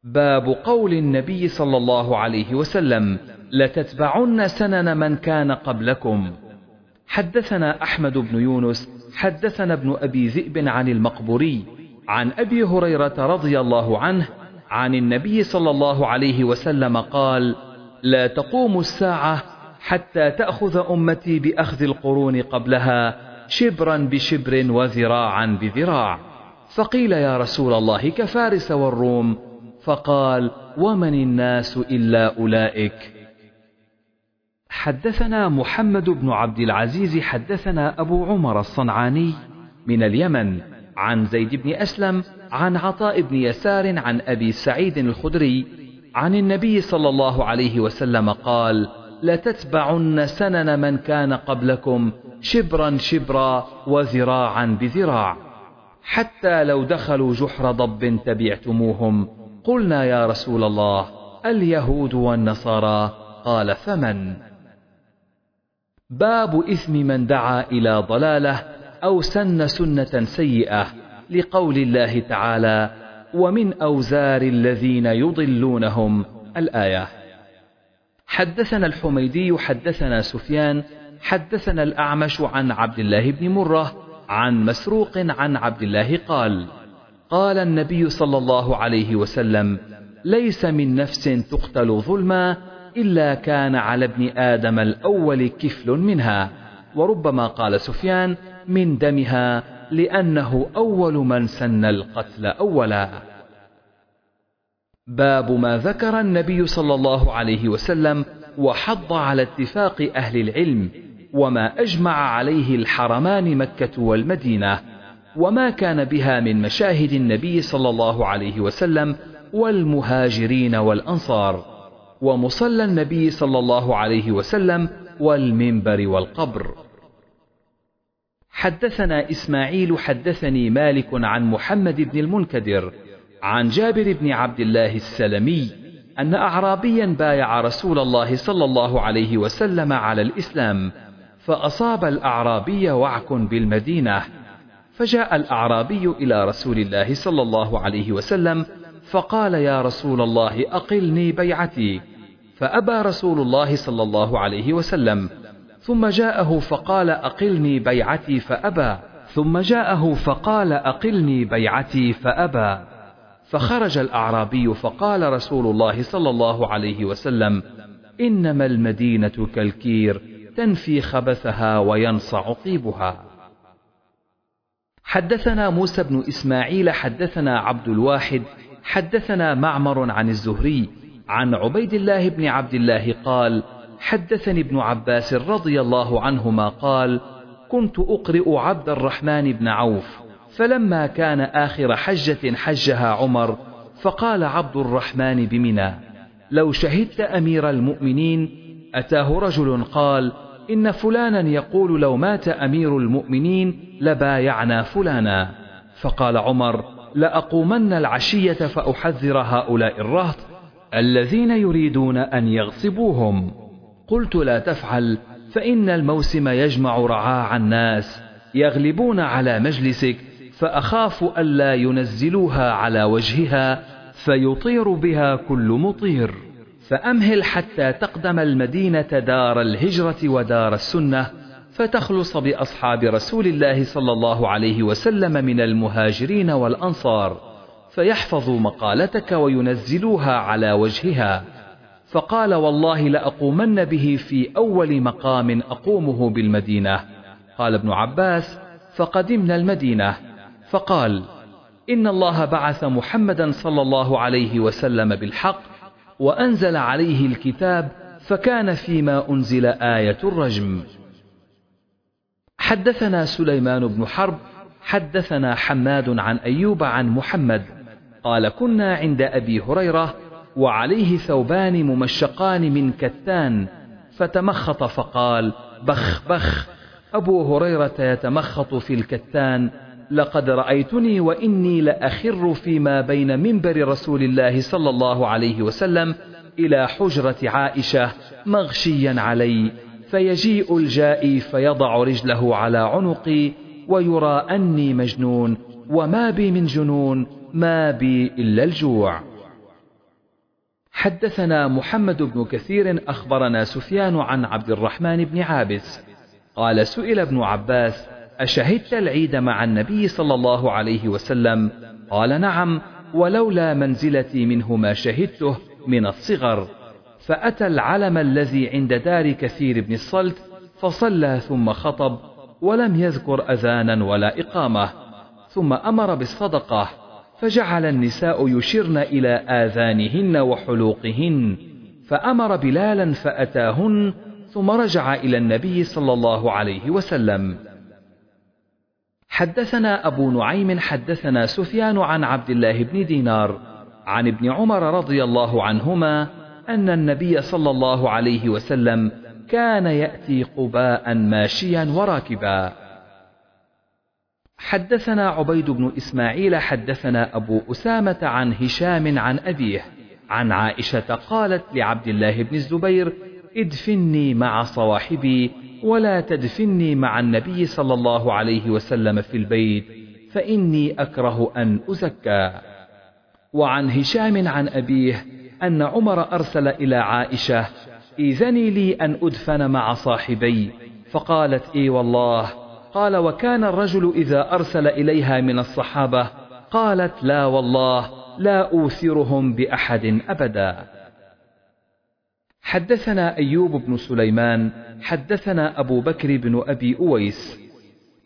باب قول النبي صلى الله عليه وسلم لتتبعن سنن من كان قبلكم. حدثنا أحمد بن يونس حدثنا ابن أبي ذئب عن المقبوري عن أبي هريرة رضي الله عنه عن النبي صلى الله عليه وسلم قال لا تقوم الساعة حتى تأخذ أمتي بأخذ القرون قبلها شبرا بشبر وذراعا بذراع. فقيل يا رسول الله كفارس والروم. فقال ومن الناس إلا أولئك؟ حدثنا محمد بن عبد العزيز حدثنا أبو عمر الصنعاني من اليمن عن زيد بن أسلم عن عطاء بن يسار عن أبي سعيد الخدري عن النبي صلى الله عليه وسلم قال لتتبعن سنن من كان قبلكم شبرا شبرا وذراعا بذراع حتى لو دخلوا جحر ضب تبعتموهم. قلنا يا رسول الله اليهود والنصارى؟ قال فمن؟ باب إثم من دعا إلى ضلاله أو سن سنة سيئة لقول الله تعالى ومن أوزار الذين يضلونهم الآية. حدثنا الحميدي حدثنا سفيان حدثنا الأعمش عن عبد الله بن مرة عن مسروق عن عبد الله قال قال النبي صلى الله عليه وسلم ليس من نفس تقتل ظلما إلا كان على ابن آدم الأول كفل منها وربما قال سفيان من دمها لأنه أول من سن القتل أولا. باب ما ذكر النبي صلى الله عليه وسلم وحض على اتفاق أهل العلم وما أجمع عليه الحرمان مكة والمدينة. وما كان بها من مشاهد النبي صلى الله عليه وسلم والمهاجرين والأنصار ومصلى النبي صلى الله عليه وسلم والمنبر والقبر. حدثنا إسماعيل حدثني مالك عن محمد بن المنكدر عن جابر بن عبد الله السلمي أن أعرابيا بايع رسول الله صلى الله عليه وسلم على الإسلام فأصاب الأعرابي وعك بالمدينة. فجاء الأعرابي إلى رسول الله صلى الله عليه وسلم فقال يا رسول الله أقلني بيعتي فأبى رسول الله صلى الله عليه وسلم ثم جاءه فقال أقلني بيعتي فأبى ثم جاءه فقال أقلني بيعتي فأبى فخرج الأعرابي فقال رسول الله صلى الله عليه وسلم إنما المدينة كالكير تنفي خبثها وينصع طيبها حدثنا موسى بن إسماعيل حدثنا عبد الواحد حدثنا معمر عن الزهري عن عبيد الله بن عبد الله قال حدثني ابن عباس رضي الله عنهما قال كنت أقرئ عبد الرحمن بن عوف فلما كان آخر حجة حجها عمر فقال عبد الرحمن بمنى لو شهدت أمير المؤمنين أتاه رجل قال إن فلانا يقول لو مات أمير المؤمنين لبايعنا فلانا. فقال عمر لأقومن العشية فأحذر هؤلاء الرهط الذين يريدون أن يغصبوهم. قلت لا تفعل فإن الموسم يجمع رعاع الناس يغلبون على مجلسك فأخاف ألا ينزلوها على وجهها فيطير بها كل مطير. فأمهل حتى تقدم المدينة دار الهجرة ودار السنة فتخلص بأصحاب رسول الله صلى الله عليه وسلم من المهاجرين والأنصار فيحفظوا مقالتك وينزلوها على وجهها. فقال والله لأقومن به في أول مقام أقومه بالمدينة. قال ابن عباس فقدمنا المدينة. فقال إن الله بعث محمدا صلى الله عليه وسلم بالحق وأنزل عليه الكتاب فكان فيما أنزل آية الرجم. حدثنا سليمان بن حرب حدثنا حماد عن أيوب عن محمد قال كنا عند أبي هريرة وعليه ثوبان ممشقان من كتان فتمخط فقال بخ بخ أبو هريرة يتمخط في الكتان لقد رأيتني وإني لأخر فيما بين منبر رسول الله صلى الله عليه وسلم إلى حجرة عائشة مغشيا علي فيجيء الجائي فيضع رجله على عنقي ويرى أني مجنون وما بي من جنون ما بي إلا الجوع. حدثنا محمد بن كثير أخبرنا سفيان عن عبد الرحمن بن عابس قال سئل ابن عباس أشهدت العيد مع النبي صلى الله عليه وسلم؟ قال نعم ولولا منزلتي منه ما شهدته من الصغر. فأتى العلم الذي عند دار كثير بن الصلت فصلى ثم خطب ولم يذكر أذانا ولا إقامة. ثم أمر بالصدقة فجعل النساء يشرن إلى آذانهن وحلوقهن. فأمر بلالا فأتاهن ثم رجع إلى النبي صلى الله عليه وسلم. حدثنا أبو نعيم حدثنا سفيان عن عبد الله بن دينار عن ابن عمر رضي الله عنهما أن النبي صلى الله عليه وسلم كان يأتي قباء ماشيا وراكبا. حدثنا عبيد بن إسماعيل حدثنا أبو أسامة عن هشام عن أبيه عن عائشة قالت لعبد الله بن الزبير ادفني مع صواحبي ولا تدفني مع النبي صلى الله عليه وسلم في البيت فإني أكره أن أزكى. وعن هشام عن أبيه أن عمر أرسل إلى عائشة إذني لي أن أدفن مع صاحبي. فقالت إي والله قال وكان الرجل إذا أرسل إليها من الصحابة قالت لا والله لا أوثرهم بأحد أبدا. حدثنا أيوب بن سليمان حدثنا أبو بكر بن أبي أويس.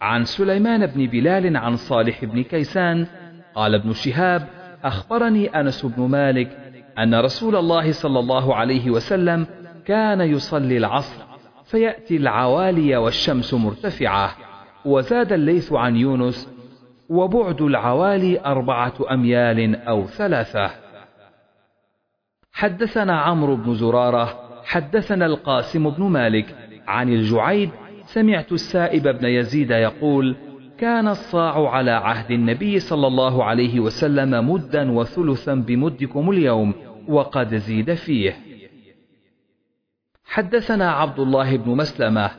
عن سليمان بن بلال عن صالح بن كيسان قال ابن شهاب أخبرني أنس بن مالك أن رسول الله صلى الله عليه وسلم كان يصلي العصر فيأتي العوالي والشمس مرتفعة وزاد الليث عن يونس وبعد العوالي أربعة أميال أو ثلاثة. حدثنا عمرو بن زرارة حدثنا القاسم بن مالك عن الجعيد سمعت السائب بن يزيد يقول كان الصاع على عهد النبي صلى الله عليه وسلم مدا وثلثا بمدكم اليوم وقد زيد فيه. حدثنا عبد الله بن مسلمة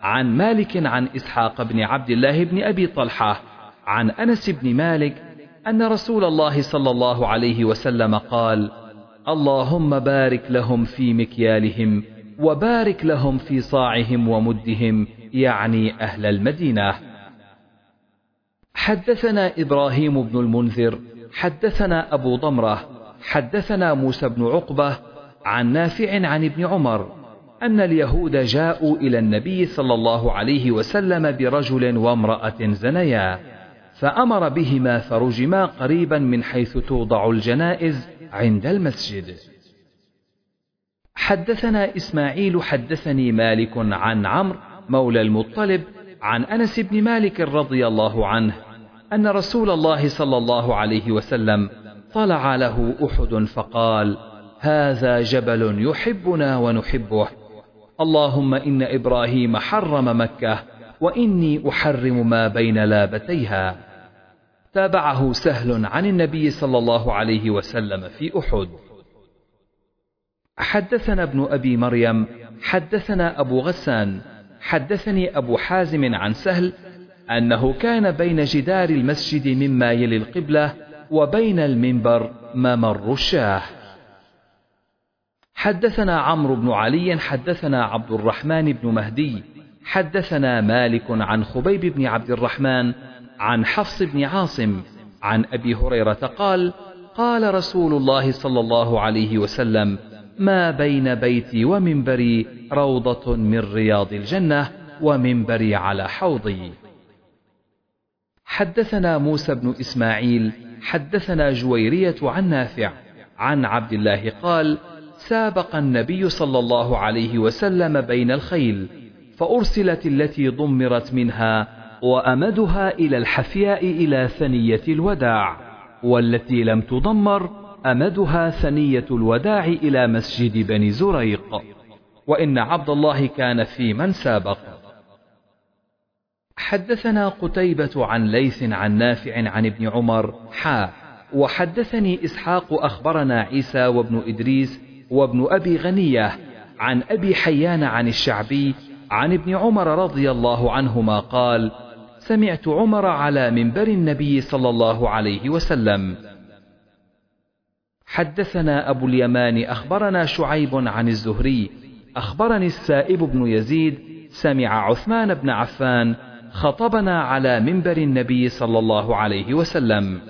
عن مالك عن إسحاق بن عبد الله بن أبي طلحة عن أنس بن مالك أن رسول الله صلى الله عليه وسلم قال اللهم بارك لهم في مكيالهم وبارك لهم في صاعهم ومدهم يعني أهل المدينة. حدثنا إبراهيم بن المنذر حدثنا أبو ضمرة حدثنا موسى بن عقبة عن نافع عن ابن عمر أن اليهود جاءوا إلى النبي صلى الله عليه وسلم برجل وامرأة زنيا فأمر بهما فرجما قريبا من حيث توضع الجنائز عند المسجد. حدثنا إسماعيل حدثني مالك عن عمرو مولى المطلب عن أنس بن مالك رضي الله عنه أن رسول الله صلى الله عليه وسلم طلع له أحد فقال هذا جبل يحبنا ونحبه. اللهم إن إبراهيم حرم مكة وإني أحرم ما بين لابتيها. تابعه سهل عن النبي صلى الله عليه وسلم في أحد. حدثنا ابن أبي مريم حدثنا أبو غسان حدثني أبو حازم عن سهل أنه كان بين جدار المسجد مما يلي القبلة وبين المنبر ممر الشاه. حدثنا عمرو بن علي حدثنا عبد الرحمن بن مهدي حدثنا مالك عن خبيب بن عبد الرحمن عن حفص بن عاصم عن أبي هريرة قال قال رسول الله صلى الله عليه وسلم ما بين بيتي ومنبري روضة من رياض الجنة ومنبري على حوضي. حدثنا موسى بن إسماعيل حدثنا جويرية عن نافع عن عبد الله قال سابق النبي صلى الله عليه وسلم بين الخيل فأرسلت التي ضمرت منها وأمدها إلى الحفياء إلى ثنية الوداع والتي لم تضمر أمدها ثنية الوداع إلى مسجد بني زريق. وإن عبد الله كان في من سابق. حدثنا قتيبة عن ليث عن نافع عن ابن عمر حا وحدثني إسحاق أخبرنا عيسى وابن إدريس وابن أبي غنية عن أبي حيان عن الشعبي عن ابن عمر رضي الله عنهما قال سمعت عمر على منبر النبي صلى الله عليه وسلم. حدثنا أبو اليمان أخبرنا شعيب عن الزهري أخبرني السائب بن يزيد سمع عثمان بن عفان خطبنا على منبر النبي صلى الله عليه وسلم.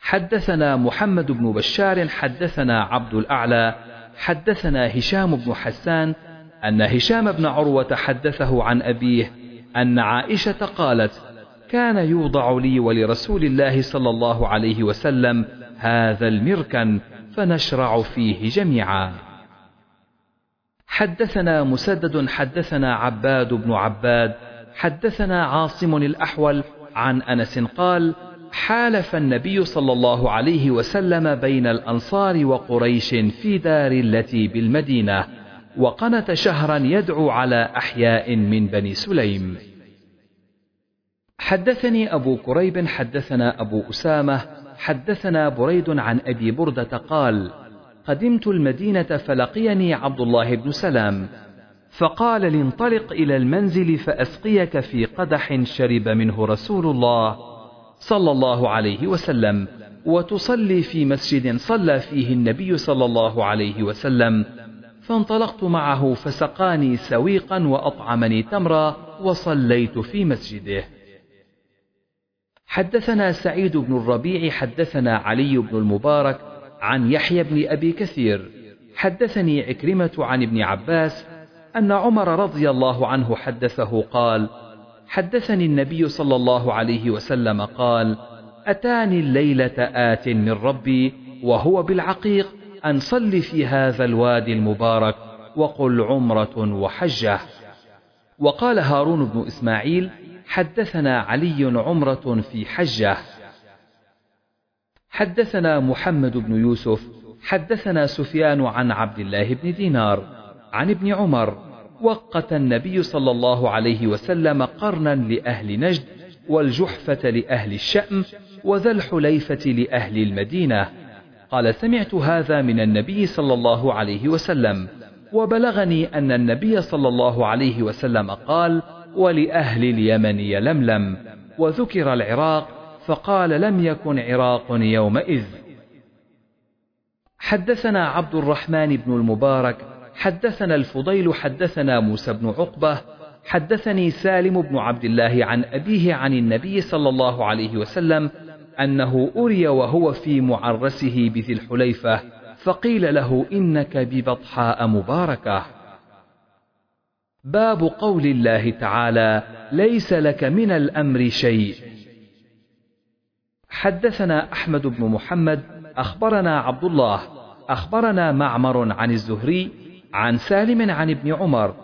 حدثنا محمد بن بشار حدثنا عبد الأعلى حدثنا هشام بن حسان أن هشام بن عروة حدثه عن أبيه أن عائشة قالت كان يوضع لي ولرسول الله صلى الله عليه وسلم هذا المركن فنشرع فيه جميعا. حدثنا مسدد حدثنا عباد بن عباد حدثنا عاصم الأحول عن أنس قال حالف النبي صلى الله عليه وسلم بين الأنصار وقريش في دار التي بالمدينة. وقنت شهرا يدعو على أحياء من بني سليم. حدثني أبو كريب حدثنا أبو أسامة حدثنا بريد عن أبي بردة قال قدمت المدينة فلقيني عبد الله بن سلام. فقال لانطلق إلى المنزل فأسقيك في قدح شرب منه رسول الله صلى الله عليه وسلم وتصلي في مسجد صلى فيه النبي صلى الله عليه وسلم. فانطلقت معه فسقاني سويقا وأطعمني تمرا وصليت في مسجده. حدثنا سعيد بن الربيع حدثنا علي بن المبارك عن يحيى بن أبي كثير. حدثني عكرمة عن ابن عباس أن عمر رضي الله عنه حدثه قال حدثني النبي صلى الله عليه وسلم قال أتاني الليلة آت من ربي وهو بالعقيق أن صل في هذا الوادي المبارك وقل عمرة وحجة. وقال هارون بن إسماعيل حدثنا علي عمرة في حجة. حدثنا محمد بن يوسف حدثنا سفيان عن عبد الله بن دينار عن ابن عمر. وقت النبي صلى الله عليه وسلم قرنا لأهل نجد والجحفة لأهل الشأم وذا الحليفة لأهل المدينة. قال سمعت هذا من النبي صلى الله عليه وسلم وبلغني أن النبي صلى الله عليه وسلم قال ولأهل اليمن يلملم وذكر العراق فقال لم يكن عراق يومئذ. حدثنا عبد الرحمن بن المبارك حدثنا الفضيل حدثنا موسى بن عقبة حدثني سالم بن عبد الله عن أبيه عن النبي صلى الله عليه وسلم أنه أري وهو في معرسه بذي الحليفة فقيل له إنك ببطحاء مباركة. باب قول الله تعالى ليس لك من الأمر شيء. حدثنا أحمد بن محمد أخبرنا عبد الله أخبرنا معمر عن الزهري عن سالم عن ابن عمر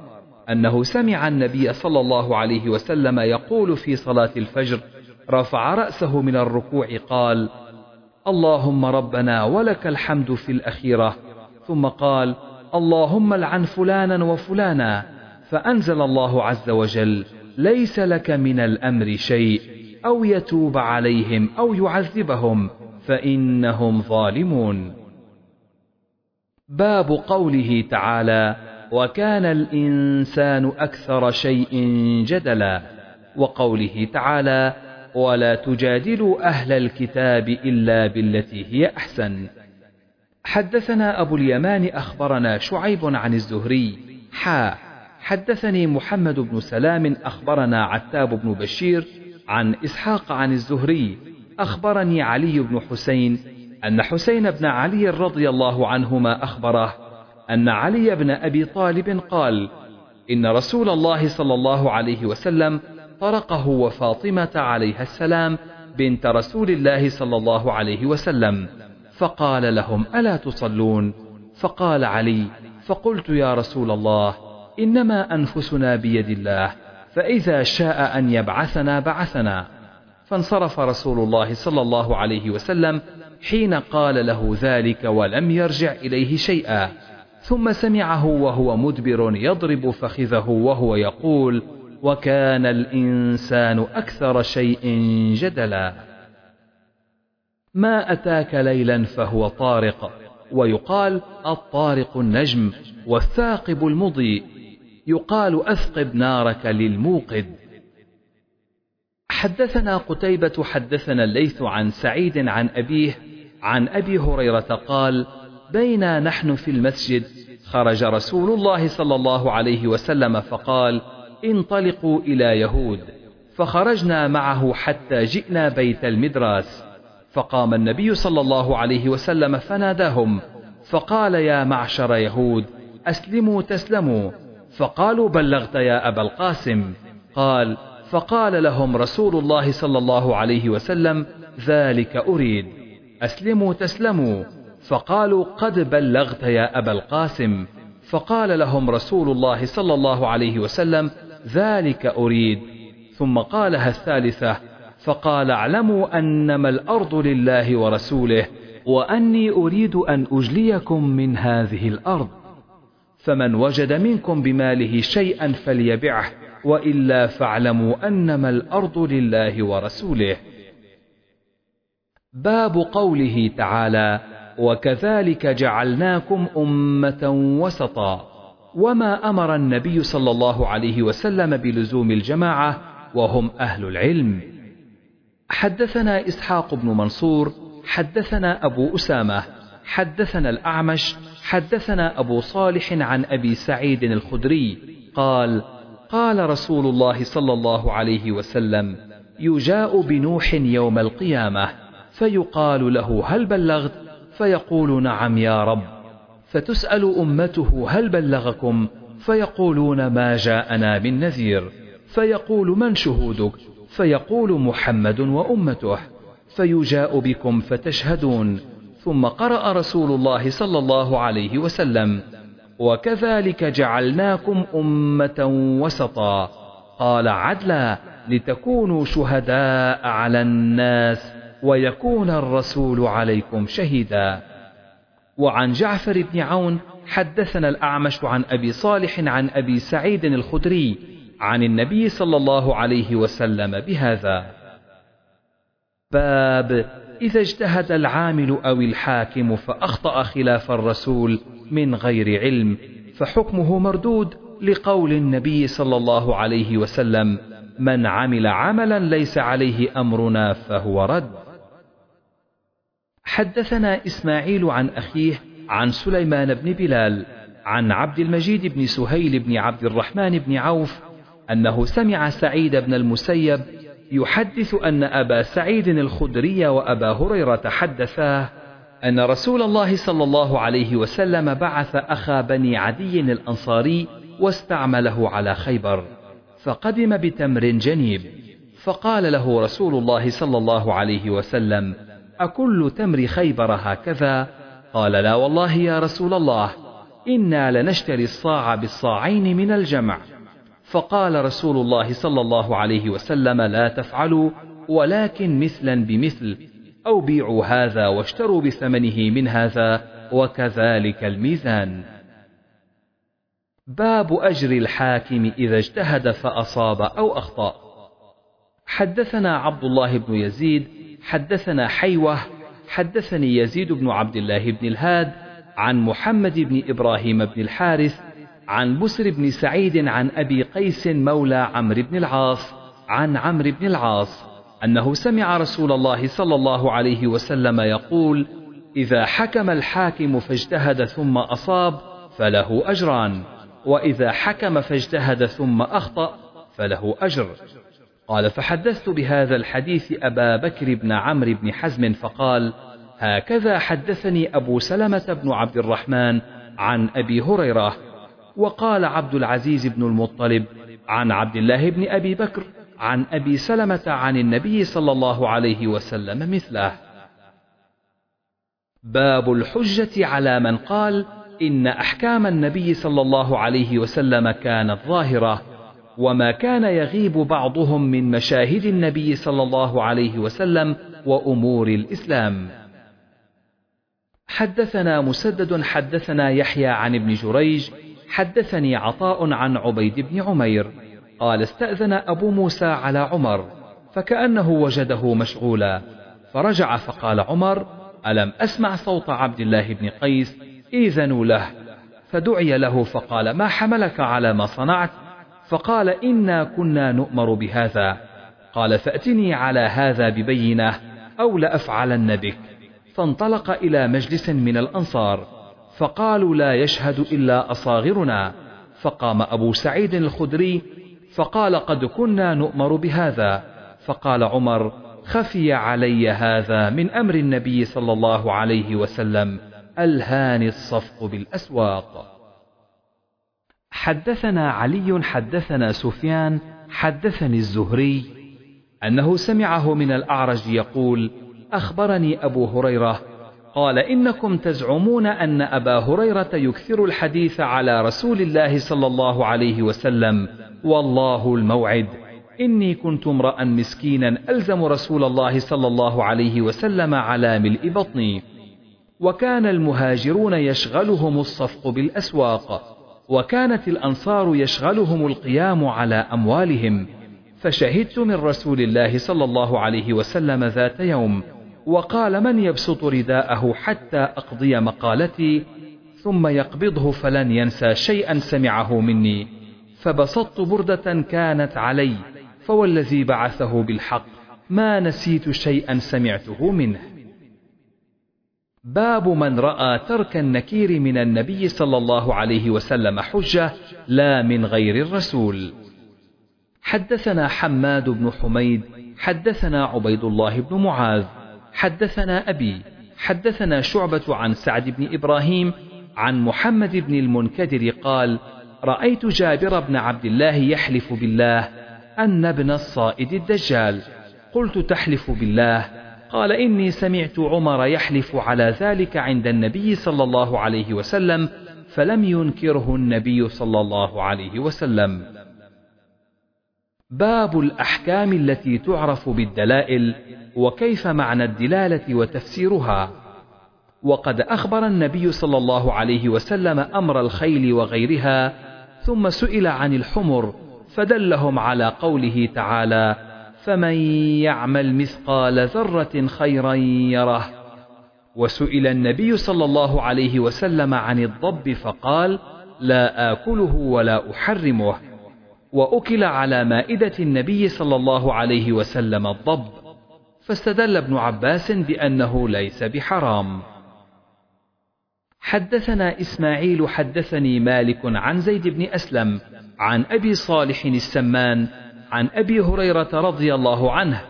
أنه سمع النبي صلى الله عليه وسلم يقول في صلاة الفجر رفع رأسه من الركوع قال اللهم ربنا ولك الحمد في الأخيرة. ثم قال اللهم لعن فلانا وفلانا فأنزل الله عز وجل ليس لك من الأمر شيء أو يتوب عليهم أو يعذبهم فإنهم ظالمون. باب قوله تعالى وكان الإنسان أكثر شيء جدلا. وقوله تعالى ولا تجادلوا أهل الكتاب إلا بالتي هي أحسن. حدثنا أبو اليمان أخبرنا شعيب عن الزهري. حا حدثني محمد بن سلام أخبرنا عتاب بن بشير عن إسحاق عن الزهري. أخبرني علي بن حسين أن حسين بن علي رضي الله عنهما أخبره أن علي بن أبي طالب قال إن رسول الله صلى الله عليه وسلم طرقه وفاطمة عليها السلام بنت رسول الله صلى الله عليه وسلم. فقال لهم ألا تصلون؟ فقال علي فقلت يا رسول الله إنما أنفسنا بيد الله فإذا شاء أن يبعثنا بعثنا. فانصرف رسول الله صلى الله عليه وسلم حين قال له ذلك ولم يرجع إليه شيئا. ثم سمعه وهو مدبر يضرب فخذه وهو يقول وكان الإنسان أكثر شيء جدلا. ما أتاك ليلا فهو طارق ويقال الطارق النجم والثاقب المضيء يقال أثقب نارك للموقد. حدثنا قتيبة حدثنا الليث عن سعيد عن أبيه عن أبي هريرة قال بينا نحن في المسجد. خرج رسول الله صلى الله عليه وسلم فقال انطلقوا إلى يهود فخرجنا معه حتى جئنا بيت المدراس فقام النبي صلى الله عليه وسلم فناداهم فقال يا معشر يهود أسلموا تسلموا. فقالوا بلغت يا أبا القاسم. قال فقال لهم رسول الله صلى الله عليه وسلم ذلك أريد. أسلموا تسلموا. فقالوا قد بلغت يا أبا القاسم. فقال لهم رسول الله صلى الله عليه وسلم ذلك أريد. ثم قالها الثالثة فقال اعلموا أنما الأرض لله ورسوله وأني أريد أن أجليكم من هذه الأرض. فمن وجد منكم بماله شيئا فليبعه وإلا فاعلموا أنما الأرض لله ورسوله. باب قوله تعالى وكذلك جعلناكم أمة وسطا. وما أمر النبي صلى الله عليه وسلم بلزوم الجماعة وهم أهل العلم. حدثنا إسحاق بن منصور حدثنا أبو أسامة حدثنا الأعمش حدثنا أبو صالح عن أبي سعيد الخدري قال قال رسول الله صلى الله عليه وسلم يجاء بنوح يوم القيامة فيقال له هل بلغت؟ فيقول نعم يا رب. فتسأل أمته هل بلغكم؟ فيقولون ما جاءنا من نذير. فيقول من شهودك؟ فيقول محمد وأمته. فيجاء بكم فتشهدون. ثم قرأ رسول الله صلى الله عليه وسلم وكذلك جعلناكم أمة وسطا. قال عدلا لتكونوا شهداء على الناس ويكون الرسول عليكم شهيدا. وعن جعفر بن عون حدثنا الأعمش عن أبي صالح عن أبي سعيد الخدري عن النبي صلى الله عليه وسلم بهذا. باب إذا اجتهد العامل أو الحاكم فأخطأ خلاف الرسول من غير علم فحكمه مردود لقول النبي صلى الله عليه وسلم من عمل عملا ليس عليه أمرنا فهو رد. حدثنا إسماعيل عن أخيه عن سليمان بن بلال عن عبد المجيد بن سهيل بن عبد الرحمن بن عوف أنه سمع سعيد بن المسيب يحدث أن أبا سعيد الخدري وأبا هريرة حدثاه أن رسول الله صلى الله عليه وسلم بعث أخا بني عدي الأنصاري واستعمله على خيبر فقدم بتمر جنيب فقال له رسول الله صلى الله عليه وسلم أكل تمر خيبر هكذا؟ قال لا والله يا رسول الله إنا لنشتري الصاع بالصاعين من الجمع. فقال رسول الله صلى الله عليه وسلم لا تفعلوا ولكن مثلا بمثل أو بيعوا هذا واشتروا بثمنه من هذا وكذلك الميزان. باب أجر الحاكم إذا اجتهد فأصاب أو أخطأ. حدثنا عبد الله بن يزيد حدثنا حيوة حدثني يزيد بن عبد الله بن الهاد عن محمد بن إبراهيم بن الحارث عن بسر بن سعيد عن أبي قيس مولى عمرو بن العاص عن عمرو بن العاص أنه سمع رسول الله صلى الله عليه وسلم يقول إذا حكم الحاكم فاجتهد ثم أصاب فله أجران وإذا حكم فاجتهد ثم أخطأ فله أجر. قال فحدثت بهذا الحديث أبا بكر بن عمرو بن حزم فقال هكذا حدثني أبو سلمة بن عبد الرحمن عن أبي هريرة وقال عبد العزيز بن المطلب عن عبد الله بن أبي بكر عن أبي سلمة عن النبي صلى الله عليه وسلم مثله. باب الحجة على من قال إن أحكام النبي صلى الله عليه وسلم كانت ظاهرة. وما كان يغيب بعضهم من مشاهد النبي صلى الله عليه وسلم وأمور الإسلام. حدثنا مسدد حدثنا يحيى عن ابن جريج حدثني عطاء عن عبيد بن عمير. قال استأذن أبو موسى على عمر فكأنه وجده مشغولا. فرجع فقال عمر ألم أسمع صوت عبد الله بن قيس؟ إذنوا له. فدعي له فقال ما حملك على ما صنعت؟ فقال إنا كنا نؤمر بهذا. قال فأتني على هذا ببينة أو لأفعلن بك. فانطلق إلى مجلس من الأنصار. فقالوا لا يشهد إلا أصاغرنا. فقام أبو سعيد الخدري فقال قد كنا نؤمر بهذا. فقال عمر خفي علي هذا من أمر النبي صلى الله عليه وسلم. ألهاني الصفق بالأسواق. حدثنا علي حدثنا سفيان حدثني الزهري أنه سمعه من الأعرج يقول أخبرني أبو هريرة قال إنكم تزعمون أن أبا هريرة يكثر الحديث على رسول الله صلى الله عليه وسلم. والله الموعد. إني كنت امرأ مسكينا ألزم رسول الله صلى الله عليه وسلم على ملء بطني. وكان المهاجرون يشغلهم الصفق بالأسواق. وكانت الأنصار يشغلهم القيام على أموالهم فشهدت من رسول الله صلى الله عليه وسلم ذات يوم وقال من يبسط رداءه حتى أقضي مقالتي ثم يقبضه فلن ينسى شيئا سمعه مني فبسطت بردة كانت علي فوالذي بعثه بالحق ما نسيت شيئا سمعته منه. باب من رأى ترك النكير من النبي صلى الله عليه وسلم حجة لا من غير الرسول. حدثنا حماد بن حميد حدثنا عبيد الله بن معاذ حدثنا أبي حدثنا شعبة عن سعد بن إبراهيم عن محمد بن المنكدر قال رأيت جابر بن عبد الله يحلف بالله أن ابن الصائد الدجال. قلت تحلف بالله؟ قال إني سمعت عمر يحلف على ذلك عند النبي صلى الله عليه وسلم فلم ينكره النبي صلى الله عليه وسلم. باب الأحكام التي تعرف بالدلائل وكيف معنى الدلالة وتفسيرها. وقد أخبر النبي صلى الله عليه وسلم أمر الخيل وغيرها ثم سئل عن الحمر فدلهم على قوله تعالى فمن يعمل مثقال ذرة خيرا يره. وسئل النبي صلى الله عليه وسلم عن الضب فقال لا آكله ولا أحرمه. وأكل على مائدة النبي صلى الله عليه وسلم الضب. فاستدل ابن عباس بأنه ليس بحرام. حدثنا إسماعيل حدثني مالك عن زيد بن أسلم عن أبي صالح السمان عن أبي هريرة رضي الله عنه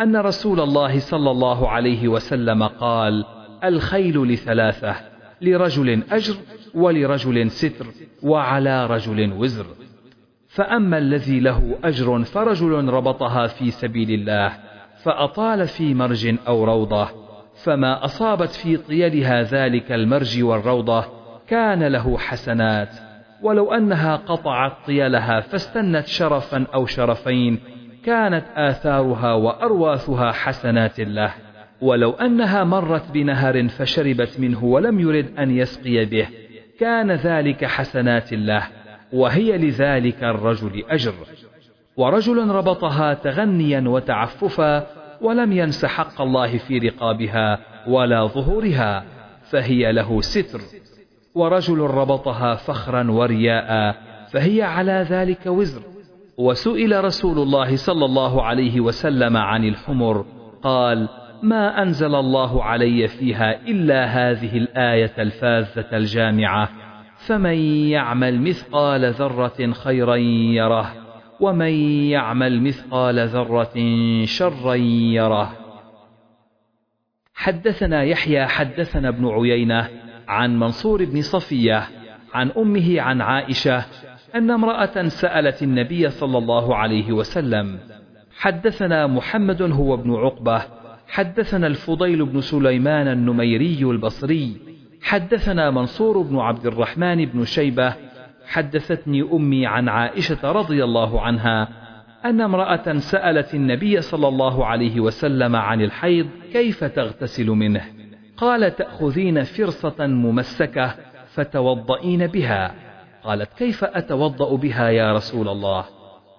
أن رسول الله صلى الله عليه وسلم قال الخيل لثلاثة لرجل أجر ولرجل ستر وعلى رجل وزر. فأما الذي له أجر فرجل ربطها في سبيل الله فأطال في مرج أو روضة. فما أصابت في طيلها ذلك المرج والروضة كان له حسنات. ولو أنها قطعت طيلها فاستنت شرفا أو شرفين كانت آثارها وأرواثها حسنات له. ولو أنها مرت بنهر فشربت منه ولم يرد أن يسقي به كان ذلك حسنات له. وهي لذلك الرجل أجر. ورجل ربطها تغنيا وتعففا ولم ينس حق الله في رقابها ولا ظهورها فهي له ستر. ورجل ربطها فخرا ورياء فهي على ذلك وزر. وسئل رسول الله صلى الله عليه وسلم عن الحمر قال ما أنزل الله علي فيها إلا هذه الآية الفاذة الجامعة فمن يعمل مثقال ذرة خيرا يره ومن يعمل مثقال ذرة شرا يره. حدثنا يحيى حدثنا ابن عيينة عن منصور بن صفية عن أمه عن عائشة أن امرأة سألت النبي صلى الله عليه وسلم حدثنا محمد هو ابن عقبة حدثنا الفضيل بن سليمان النميري البصري حدثنا منصور بن عبد الرحمن بن شيبة حدثتني أمي عن عائشة رضي الله عنها أن امرأة سألت النبي صلى الله عليه وسلم عن الحيض كيف تغتسل منه؟ قال تأخذين فرصة ممسكة فتوضئين بها. قالت كيف أتوضأ بها يا رسول الله؟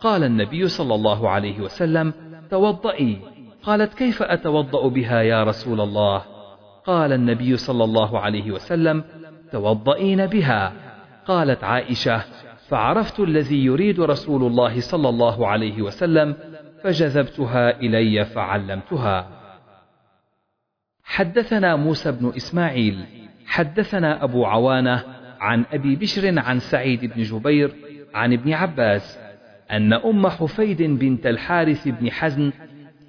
قال النبي صلى الله عليه وسلم توضئي. قالت كيف أتوضأ بها يا رسول الله؟ قال النبي صلى الله عليه وسلم توضئين بها. قالت عائشة فعرفت الذي يريد رسول الله صلى الله عليه وسلم فجذبتها إلي فعلمتها. حدثنا موسى بن إسماعيل حدثنا أبو عوانة عن أبي بشر عن سعيد بن جبير عن ابن عباس أن أم حفيد بنت الحارث بن حزن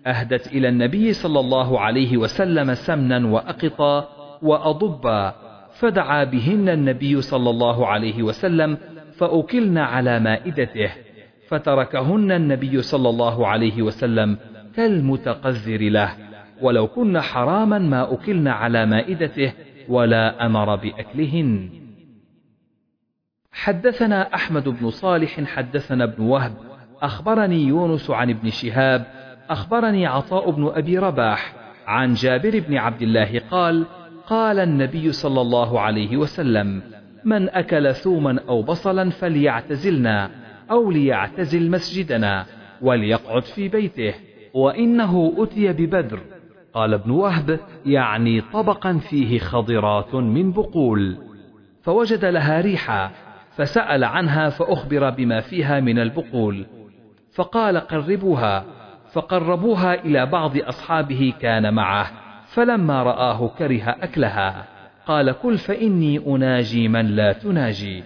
أهدت إلى النبي صلى الله عليه وسلم سمنا وأقطا وأضبا فدعا بهن النبي صلى الله عليه وسلم فأكلن على مائدته فتركهن النبي صلى الله عليه وسلم كالمتقذر له. ولو كن حراما ما أكلن على مائدته ولا أمر بأكلهن. حدثنا أحمد بن صالح حدثنا ابن وهب أخبرني يونس عن ابن شهاب أخبرني عطاء بن أبي رباح عن جابر بن عبد الله قال قال النبي صلى الله عليه وسلم من أكل ثوما أو بصلا فليعتزلنا أو ليعتزل مسجدنا وليقعد في بيته وإنه أتي ببدر قال ابن وهب يعني طبقا فيه خضرات من بقول. فوجد لها ريحا فسأل عنها فأخبر بما فيها من البقول. فقال قربوها فقربوها إلى بعض أصحابه كان معه فلما رآه كره أكلها. قال كل فإني أناجي من لا تناجي.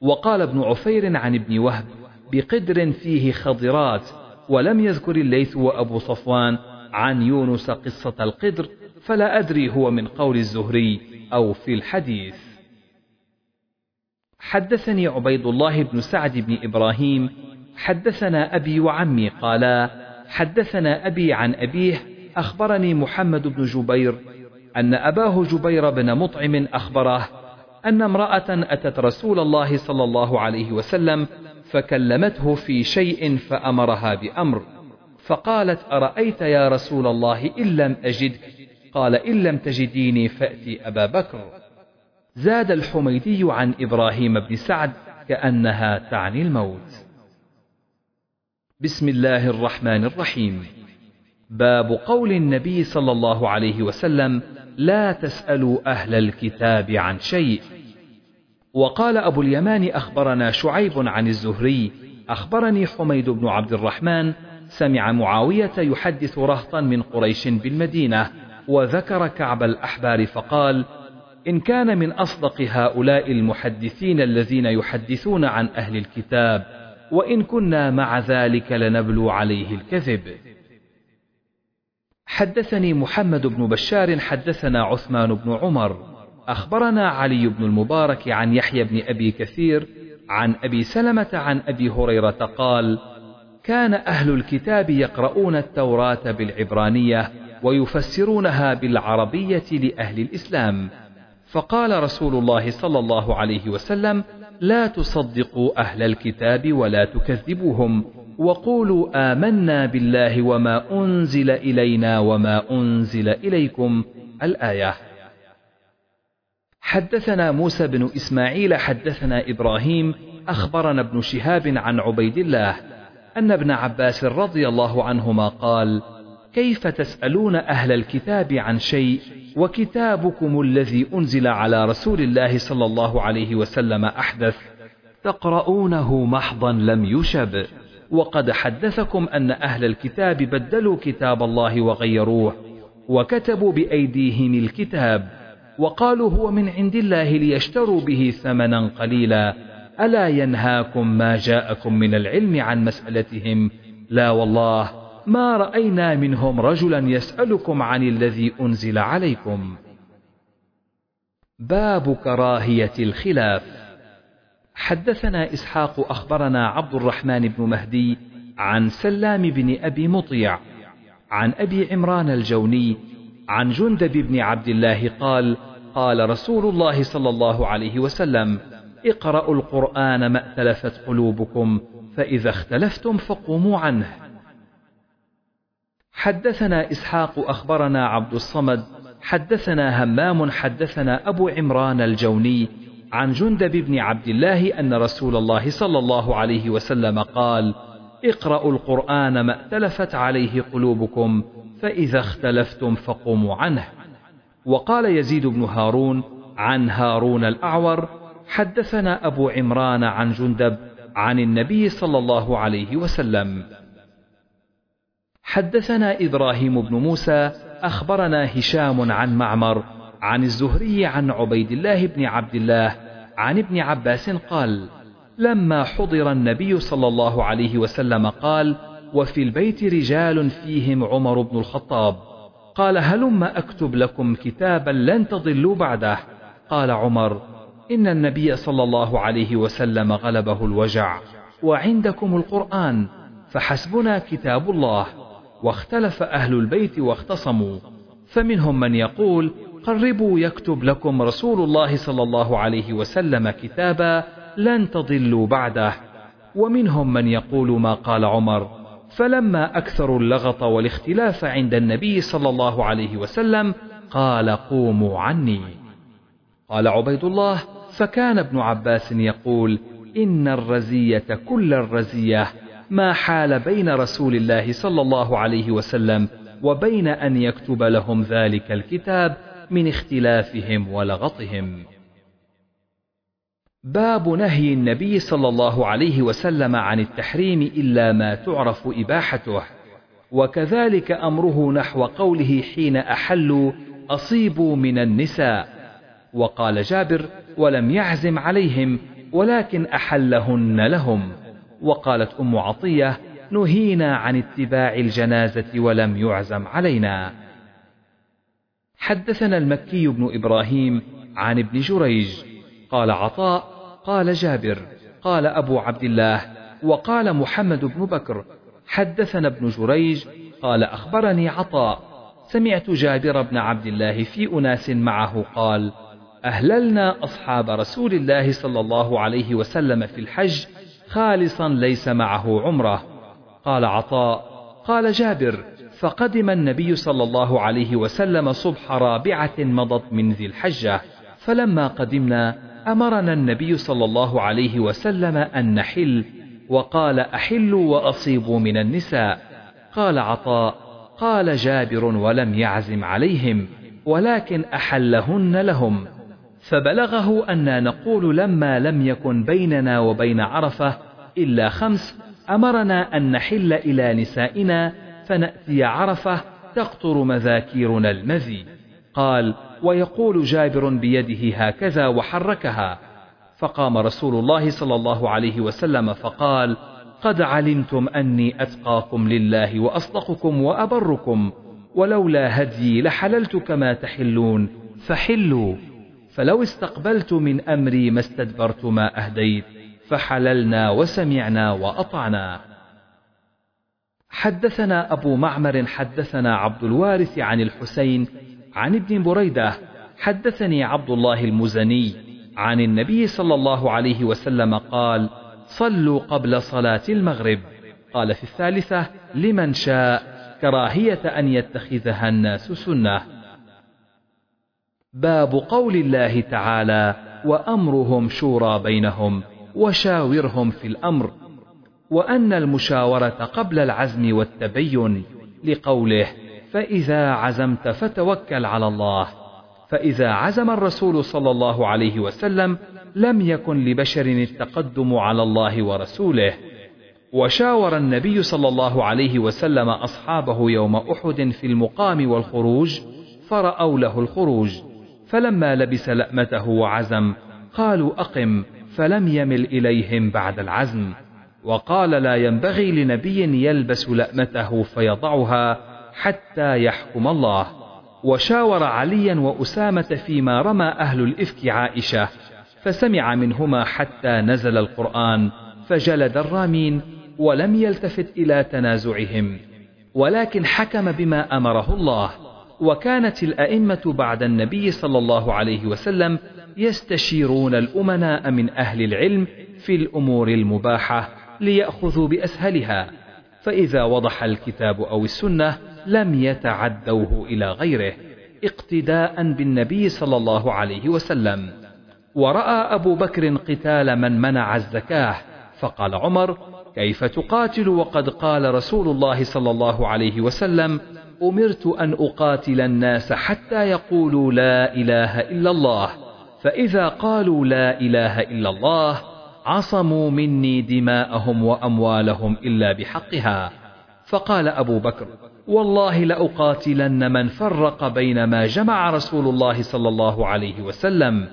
وقال ابن عفير عن ابن وهب بقدر فيه خضرات ولم يذكر الليث وأبو صفوان عن يونس قصة القدر فلا أدري هو من قول الزهري أو في الحديث. حدثني عبيد الله بن سعد بن إبراهيم حدثنا أبي وعمي قالا حدثنا أبي عن أبيه أخبرني محمد بن جبير أن أباه جبير بن مطعم أخبره أن امرأة أتت رسول الله صلى الله عليه وسلم فكلمته في شيء فأمرها بأمر. فقالت أرأيت يا رسول الله إن لم أجدك قال إن لم تجديني فأتي أبا بكر. زاد الحميدي عن إبراهيم بن سعد كأنها تعني الموت. بسم الله الرحمن الرحيم. باب قول النبي صلى الله عليه وسلم لا تسألوا أهل الكتاب عن شيء. وقال أبو اليمان أخبرنا شعيب عن الزهري أخبرني حميد بن عبد الرحمن سمع معاوية يحدث رهطا من قريش بالمدينة وذكر كعب الأحبار فقال إن كان من أصدق هؤلاء المحدثين الذين يحدثون عن أهل الكتاب وإن كنا مع ذلك لنبلو عليه الكذب. حدثني محمد بن بشار حدثنا عثمان بن عمر. أخبرنا علي بن المبارك عن يحيى بن أبي كثير عن أبي سلمة عن أبي هريرة قال كان أهل الكتاب يقرؤون التوراة بالعبرانية ويفسرونها بالعربية لأهل الإسلام. فقال رسول الله صلى الله عليه وسلم لا تصدقوا أهل الكتاب ولا تكذبوهم وقولوا آمنا بالله وما أنزل إلينا وما أنزل إليكم. الآية. حدثنا موسى بن إسماعيل حدثنا إبراهيم أخبرنا ابن شهاب عن عبيد الله أن ابن عباس رضي الله عنهما قال كيف تسألون أهل الكتاب عن شيء وكتابكم الذي أنزل على رسول الله صلى الله عليه وسلم أحدث؟ تقرؤونه محضا لم يشب. وقد حدثكم أن أهل الكتاب بدلوا كتاب الله وغيروه وكتبوا بأيديهم الكتاب وقالوا هو من عند الله ليشتروا به ثمنا قليلا. ألا ينهاكم ما جاءكم من العلم عن مسألتهم؟ لا والله ما رأينا منهم رجلا يسألكم عن الذي أنزل عليكم. باب كراهية الخلاف. حدثنا إسحاق أخبرنا عبد الرحمن بن مهدي عن سلام بن أبي مطيع عن أبي عمران الجوني عن جندب بن عبد الله قال قال رسول الله صلى الله عليه وسلم اقرأوا القرآن ما ائتلفت قلوبكم فإذا اختلفتم فقوموا عنه. حدثنا إسحاق أخبرنا عبد الصمد حدثنا همام حدثنا أبو عمران الجوني عن جندب بن عبد الله أن رسول الله صلى الله عليه وسلم قال اقرأوا القرآن ما ائتلفت عليه قلوبكم فإذا اختلفتم فقوموا عنه. وقال يزيد بن هارون عن هارون الأعور حدثنا أبو عمران عن جندب عن النبي صلى الله عليه وسلم. حدثنا إبراهيم بن موسى أخبرنا هشام عن معمر عن الزهري عن عبيد الله بن عبد الله عن ابن عباس قال لما حضر النبي صلى الله عليه وسلم قال وفي البيت رجال فيهم عمر بن الخطاب قال هلم أكتب لكم كتابا لن تضلوا بعده قال عمر إن النبي صلى الله عليه وسلم غلبه الوجع وعندكم القرآن فحسبنا كتاب الله واختلف أهل البيت واختصموا. فمنهم من يقول قربوا يكتب لكم رسول الله صلى الله عليه وسلم كتابا لن تضلوا بعده. ومنهم من يقول ما قال عمر فلما أكثروا اللغط والاختلاف عند النبي صلى الله عليه وسلم قال قوموا عني. قال عبيد الله فكان ابن عباس يقول إن الرزية كل الرزية ما حال بين رسول الله صلى الله عليه وسلم وبين أن يكتب لهم ذلك الكتاب من اختلافهم ولغطهم. باب نهي النبي صلى الله عليه وسلم عن التحريم إلا ما تعرف إباحته. وكذلك أمره نحو قوله حين أحلوا أصيبوا من النساء. وقال جابر ولم يعزم عليهم ولكن أحلهن لهم. وقالت أم عطية نهينا عن اتباع الجنازة ولم يعزم علينا. حدثنا المكي بن إبراهيم عن ابن جريج. قال عطاء قال جابر قال أبو عبد الله وقال محمد بن بكر حدثنا ابن جريج قال أخبرني عطاء سمعت جابر بن عبد الله في أناس معه قال أهللنا أصحاب رسول الله صلى الله عليه وسلم في الحج خالصا ليس معه عمرة. قال عطاء قال جابر فقدم النبي صلى الله عليه وسلم صبح رابعة مضت من ذي الحجة فلما قدمنا أمرنا النبي صلى الله عليه وسلم أن نحل وقال أحلوا وأصيبوا من النساء. قال عطاء قال جابر ولم يعزم عليهم ولكن أحلهن لهم. فبلغه أن نقول لما لم يكن بيننا وبين عرفة إلا خمس أمرنا أن نحل إلى نسائنا فنأتي عرفة تقطر مذاكيرنا المذي قال ويقول جابر بيده هكذا وحركها. فقام رسول الله صلى الله عليه وسلم فقال قد علمتم أني أتقاكم لله وأصدقكم وأبركم ولولا هدي لحللت كما تحلون فحلوا. فلو استقبلت من أمري ما استدبرت ما أهديت فحللنا وسمعنا وأطعنا. حدثنا أبو معمر حدثنا عبد الوارث عن الحسين عن ابن بريدة حدثني عبد الله المزني عن النبي صلى الله عليه وسلم قال صلوا قبل صلاة المغرب قال في الثالثة لمن شاء كراهية أن يتخذها الناس سنة باب قول الله تعالى وأمرهم شورى بينهم وشاورهم في الأمر وأن المشاورة قبل العزم والتبين لقوله فإذا عزمت فتوكل على الله فإذا عزم الرسول صلى الله عليه وسلم لم يكن لبشر التقدم على الله ورسوله. وشاور النبي صلى الله عليه وسلم أصحابه يوم أحد في المقام والخروج فرأوا له الخروج. فلما لبس لأمته وعزم قالوا أقم فلم يمل إليهم بعد العزم. وقال لا ينبغي لنبي يلبس لأمته فيضعها حتى يحكم الله. وشاور عليا وأسامة فيما رمى أهل الإفك عائشة فسمع منهما حتى نزل القرآن فجلد الرامين ولم يلتفت إلى تنازعهم. ولكن حكم بما أمره الله. وكانت الأئمة بعد النبي صلى الله عليه وسلم يستشيرون الأمناء من أهل العلم في الأمور المباحة ليأخذوا بأسهلها فإذا وضح الكتاب أو السنة لم يتعدوه إلى غيره اقتداء بالنبي صلى الله عليه وسلم. ورأى أبو بكر قتال من منع الزكاة فقال عمر كيف تقاتل وقد قال رسول الله صلى الله عليه وسلم أمرت أن أقاتل الناس حتى يقولوا لا إله إلا الله. فإذا قالوا لا إله إلا الله عصموا مني دماءهم وأموالهم إلا بحقها. فقال أبو بكر والله لأقاتلن من فرق بين ما جمع رسول الله صلى الله عليه وسلم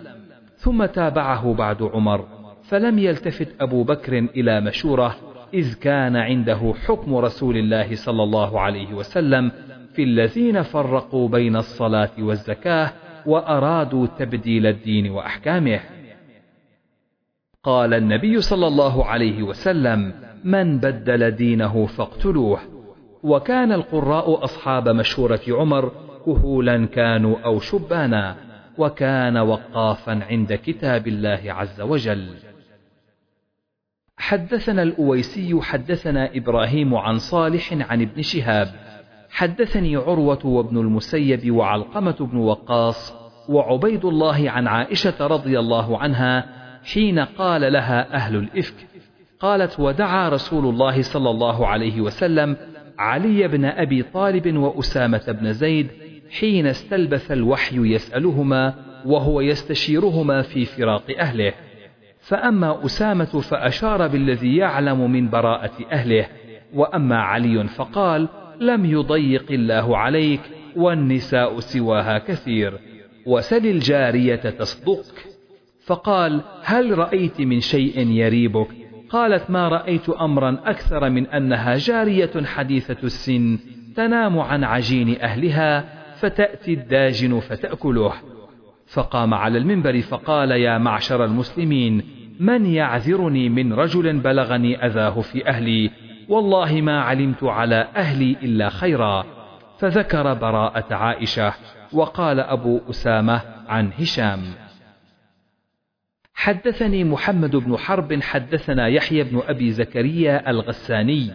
ثم تابعه بعد عمر. فلم يلتفت أبو بكر إلى مشورة إذ كان عنده حكم رسول الله صلى الله عليه وسلم في الذين فرقوا بين الصلاة والزكاة وأرادوا تبديل الدين وأحكامه. قال النبي صلى الله عليه وسلم من بدل دينه فاقتلوه. وكان القراء أصحاب مشورة عمر كهولا كانوا أو شبانا وكان وقافا عند كتاب الله عز وجل. حدثنا الأويسي حدثنا إبراهيم عن صالح عن ابن شهاب. حدثني عروة وابن المسيب وعلقمة بن وقاص وعبيد الله عن عائشة رضي الله عنها حين قال لها أهل الإفك. قالت ودعا رسول الله صلى الله عليه وسلم علي بن أبي طالب وأسامة بن زيد حين استلبث الوحي يسألهما وهو يستشيرهما في فراق أهله. فأما أسامة فأشار بالذي يعلم من براءة أهله وأما علي فقال لم يضيق الله عليك والنساء سواها كثير. وسل الجارية تصدقك فقال هل رأيت من شيء يريبك؟ قالت ما رأيت أمرا أكثر من أنها جارية حديثة السن تنام عن عجين أهلها فتأتي الداجن فتأكله. فقام على المنبر فقال يا معشر المسلمين من يعذرني من رجل بلغني أذاه في أهلي؟ والله ما علمت على أهلي إلا خيرا. فذكر براءة عائشة وقال أبو أسامة عن هشام. حدثني محمد بن حرب حدثنا يحيى بن أبي زكريا الغساني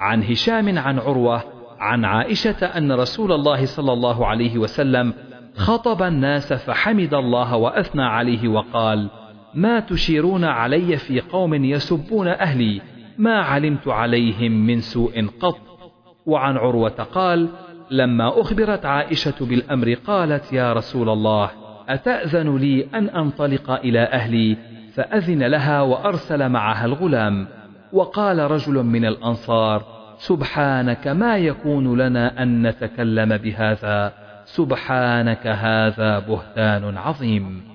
عن هشام عن عروة عن عائشة أن رسول الله صلى الله عليه وسلم خطب الناس فحمد الله وأثنى عليه وقال ما تشيرون علي في قوم يسبون أهلي ما علمت عليهم من سوء قط. وعن عروة قال لما أخبرت عائشة بالأمر قالت يا رسول الله أتأذن لي أن أنطلق إلى أهلي؟ فأذن لها وأرسل معها الغلام. وقال رجل من الأنصار سبحانك ما يكون لنا أن نتكلم بهذا. سبحانك هذا بهتان عظيم.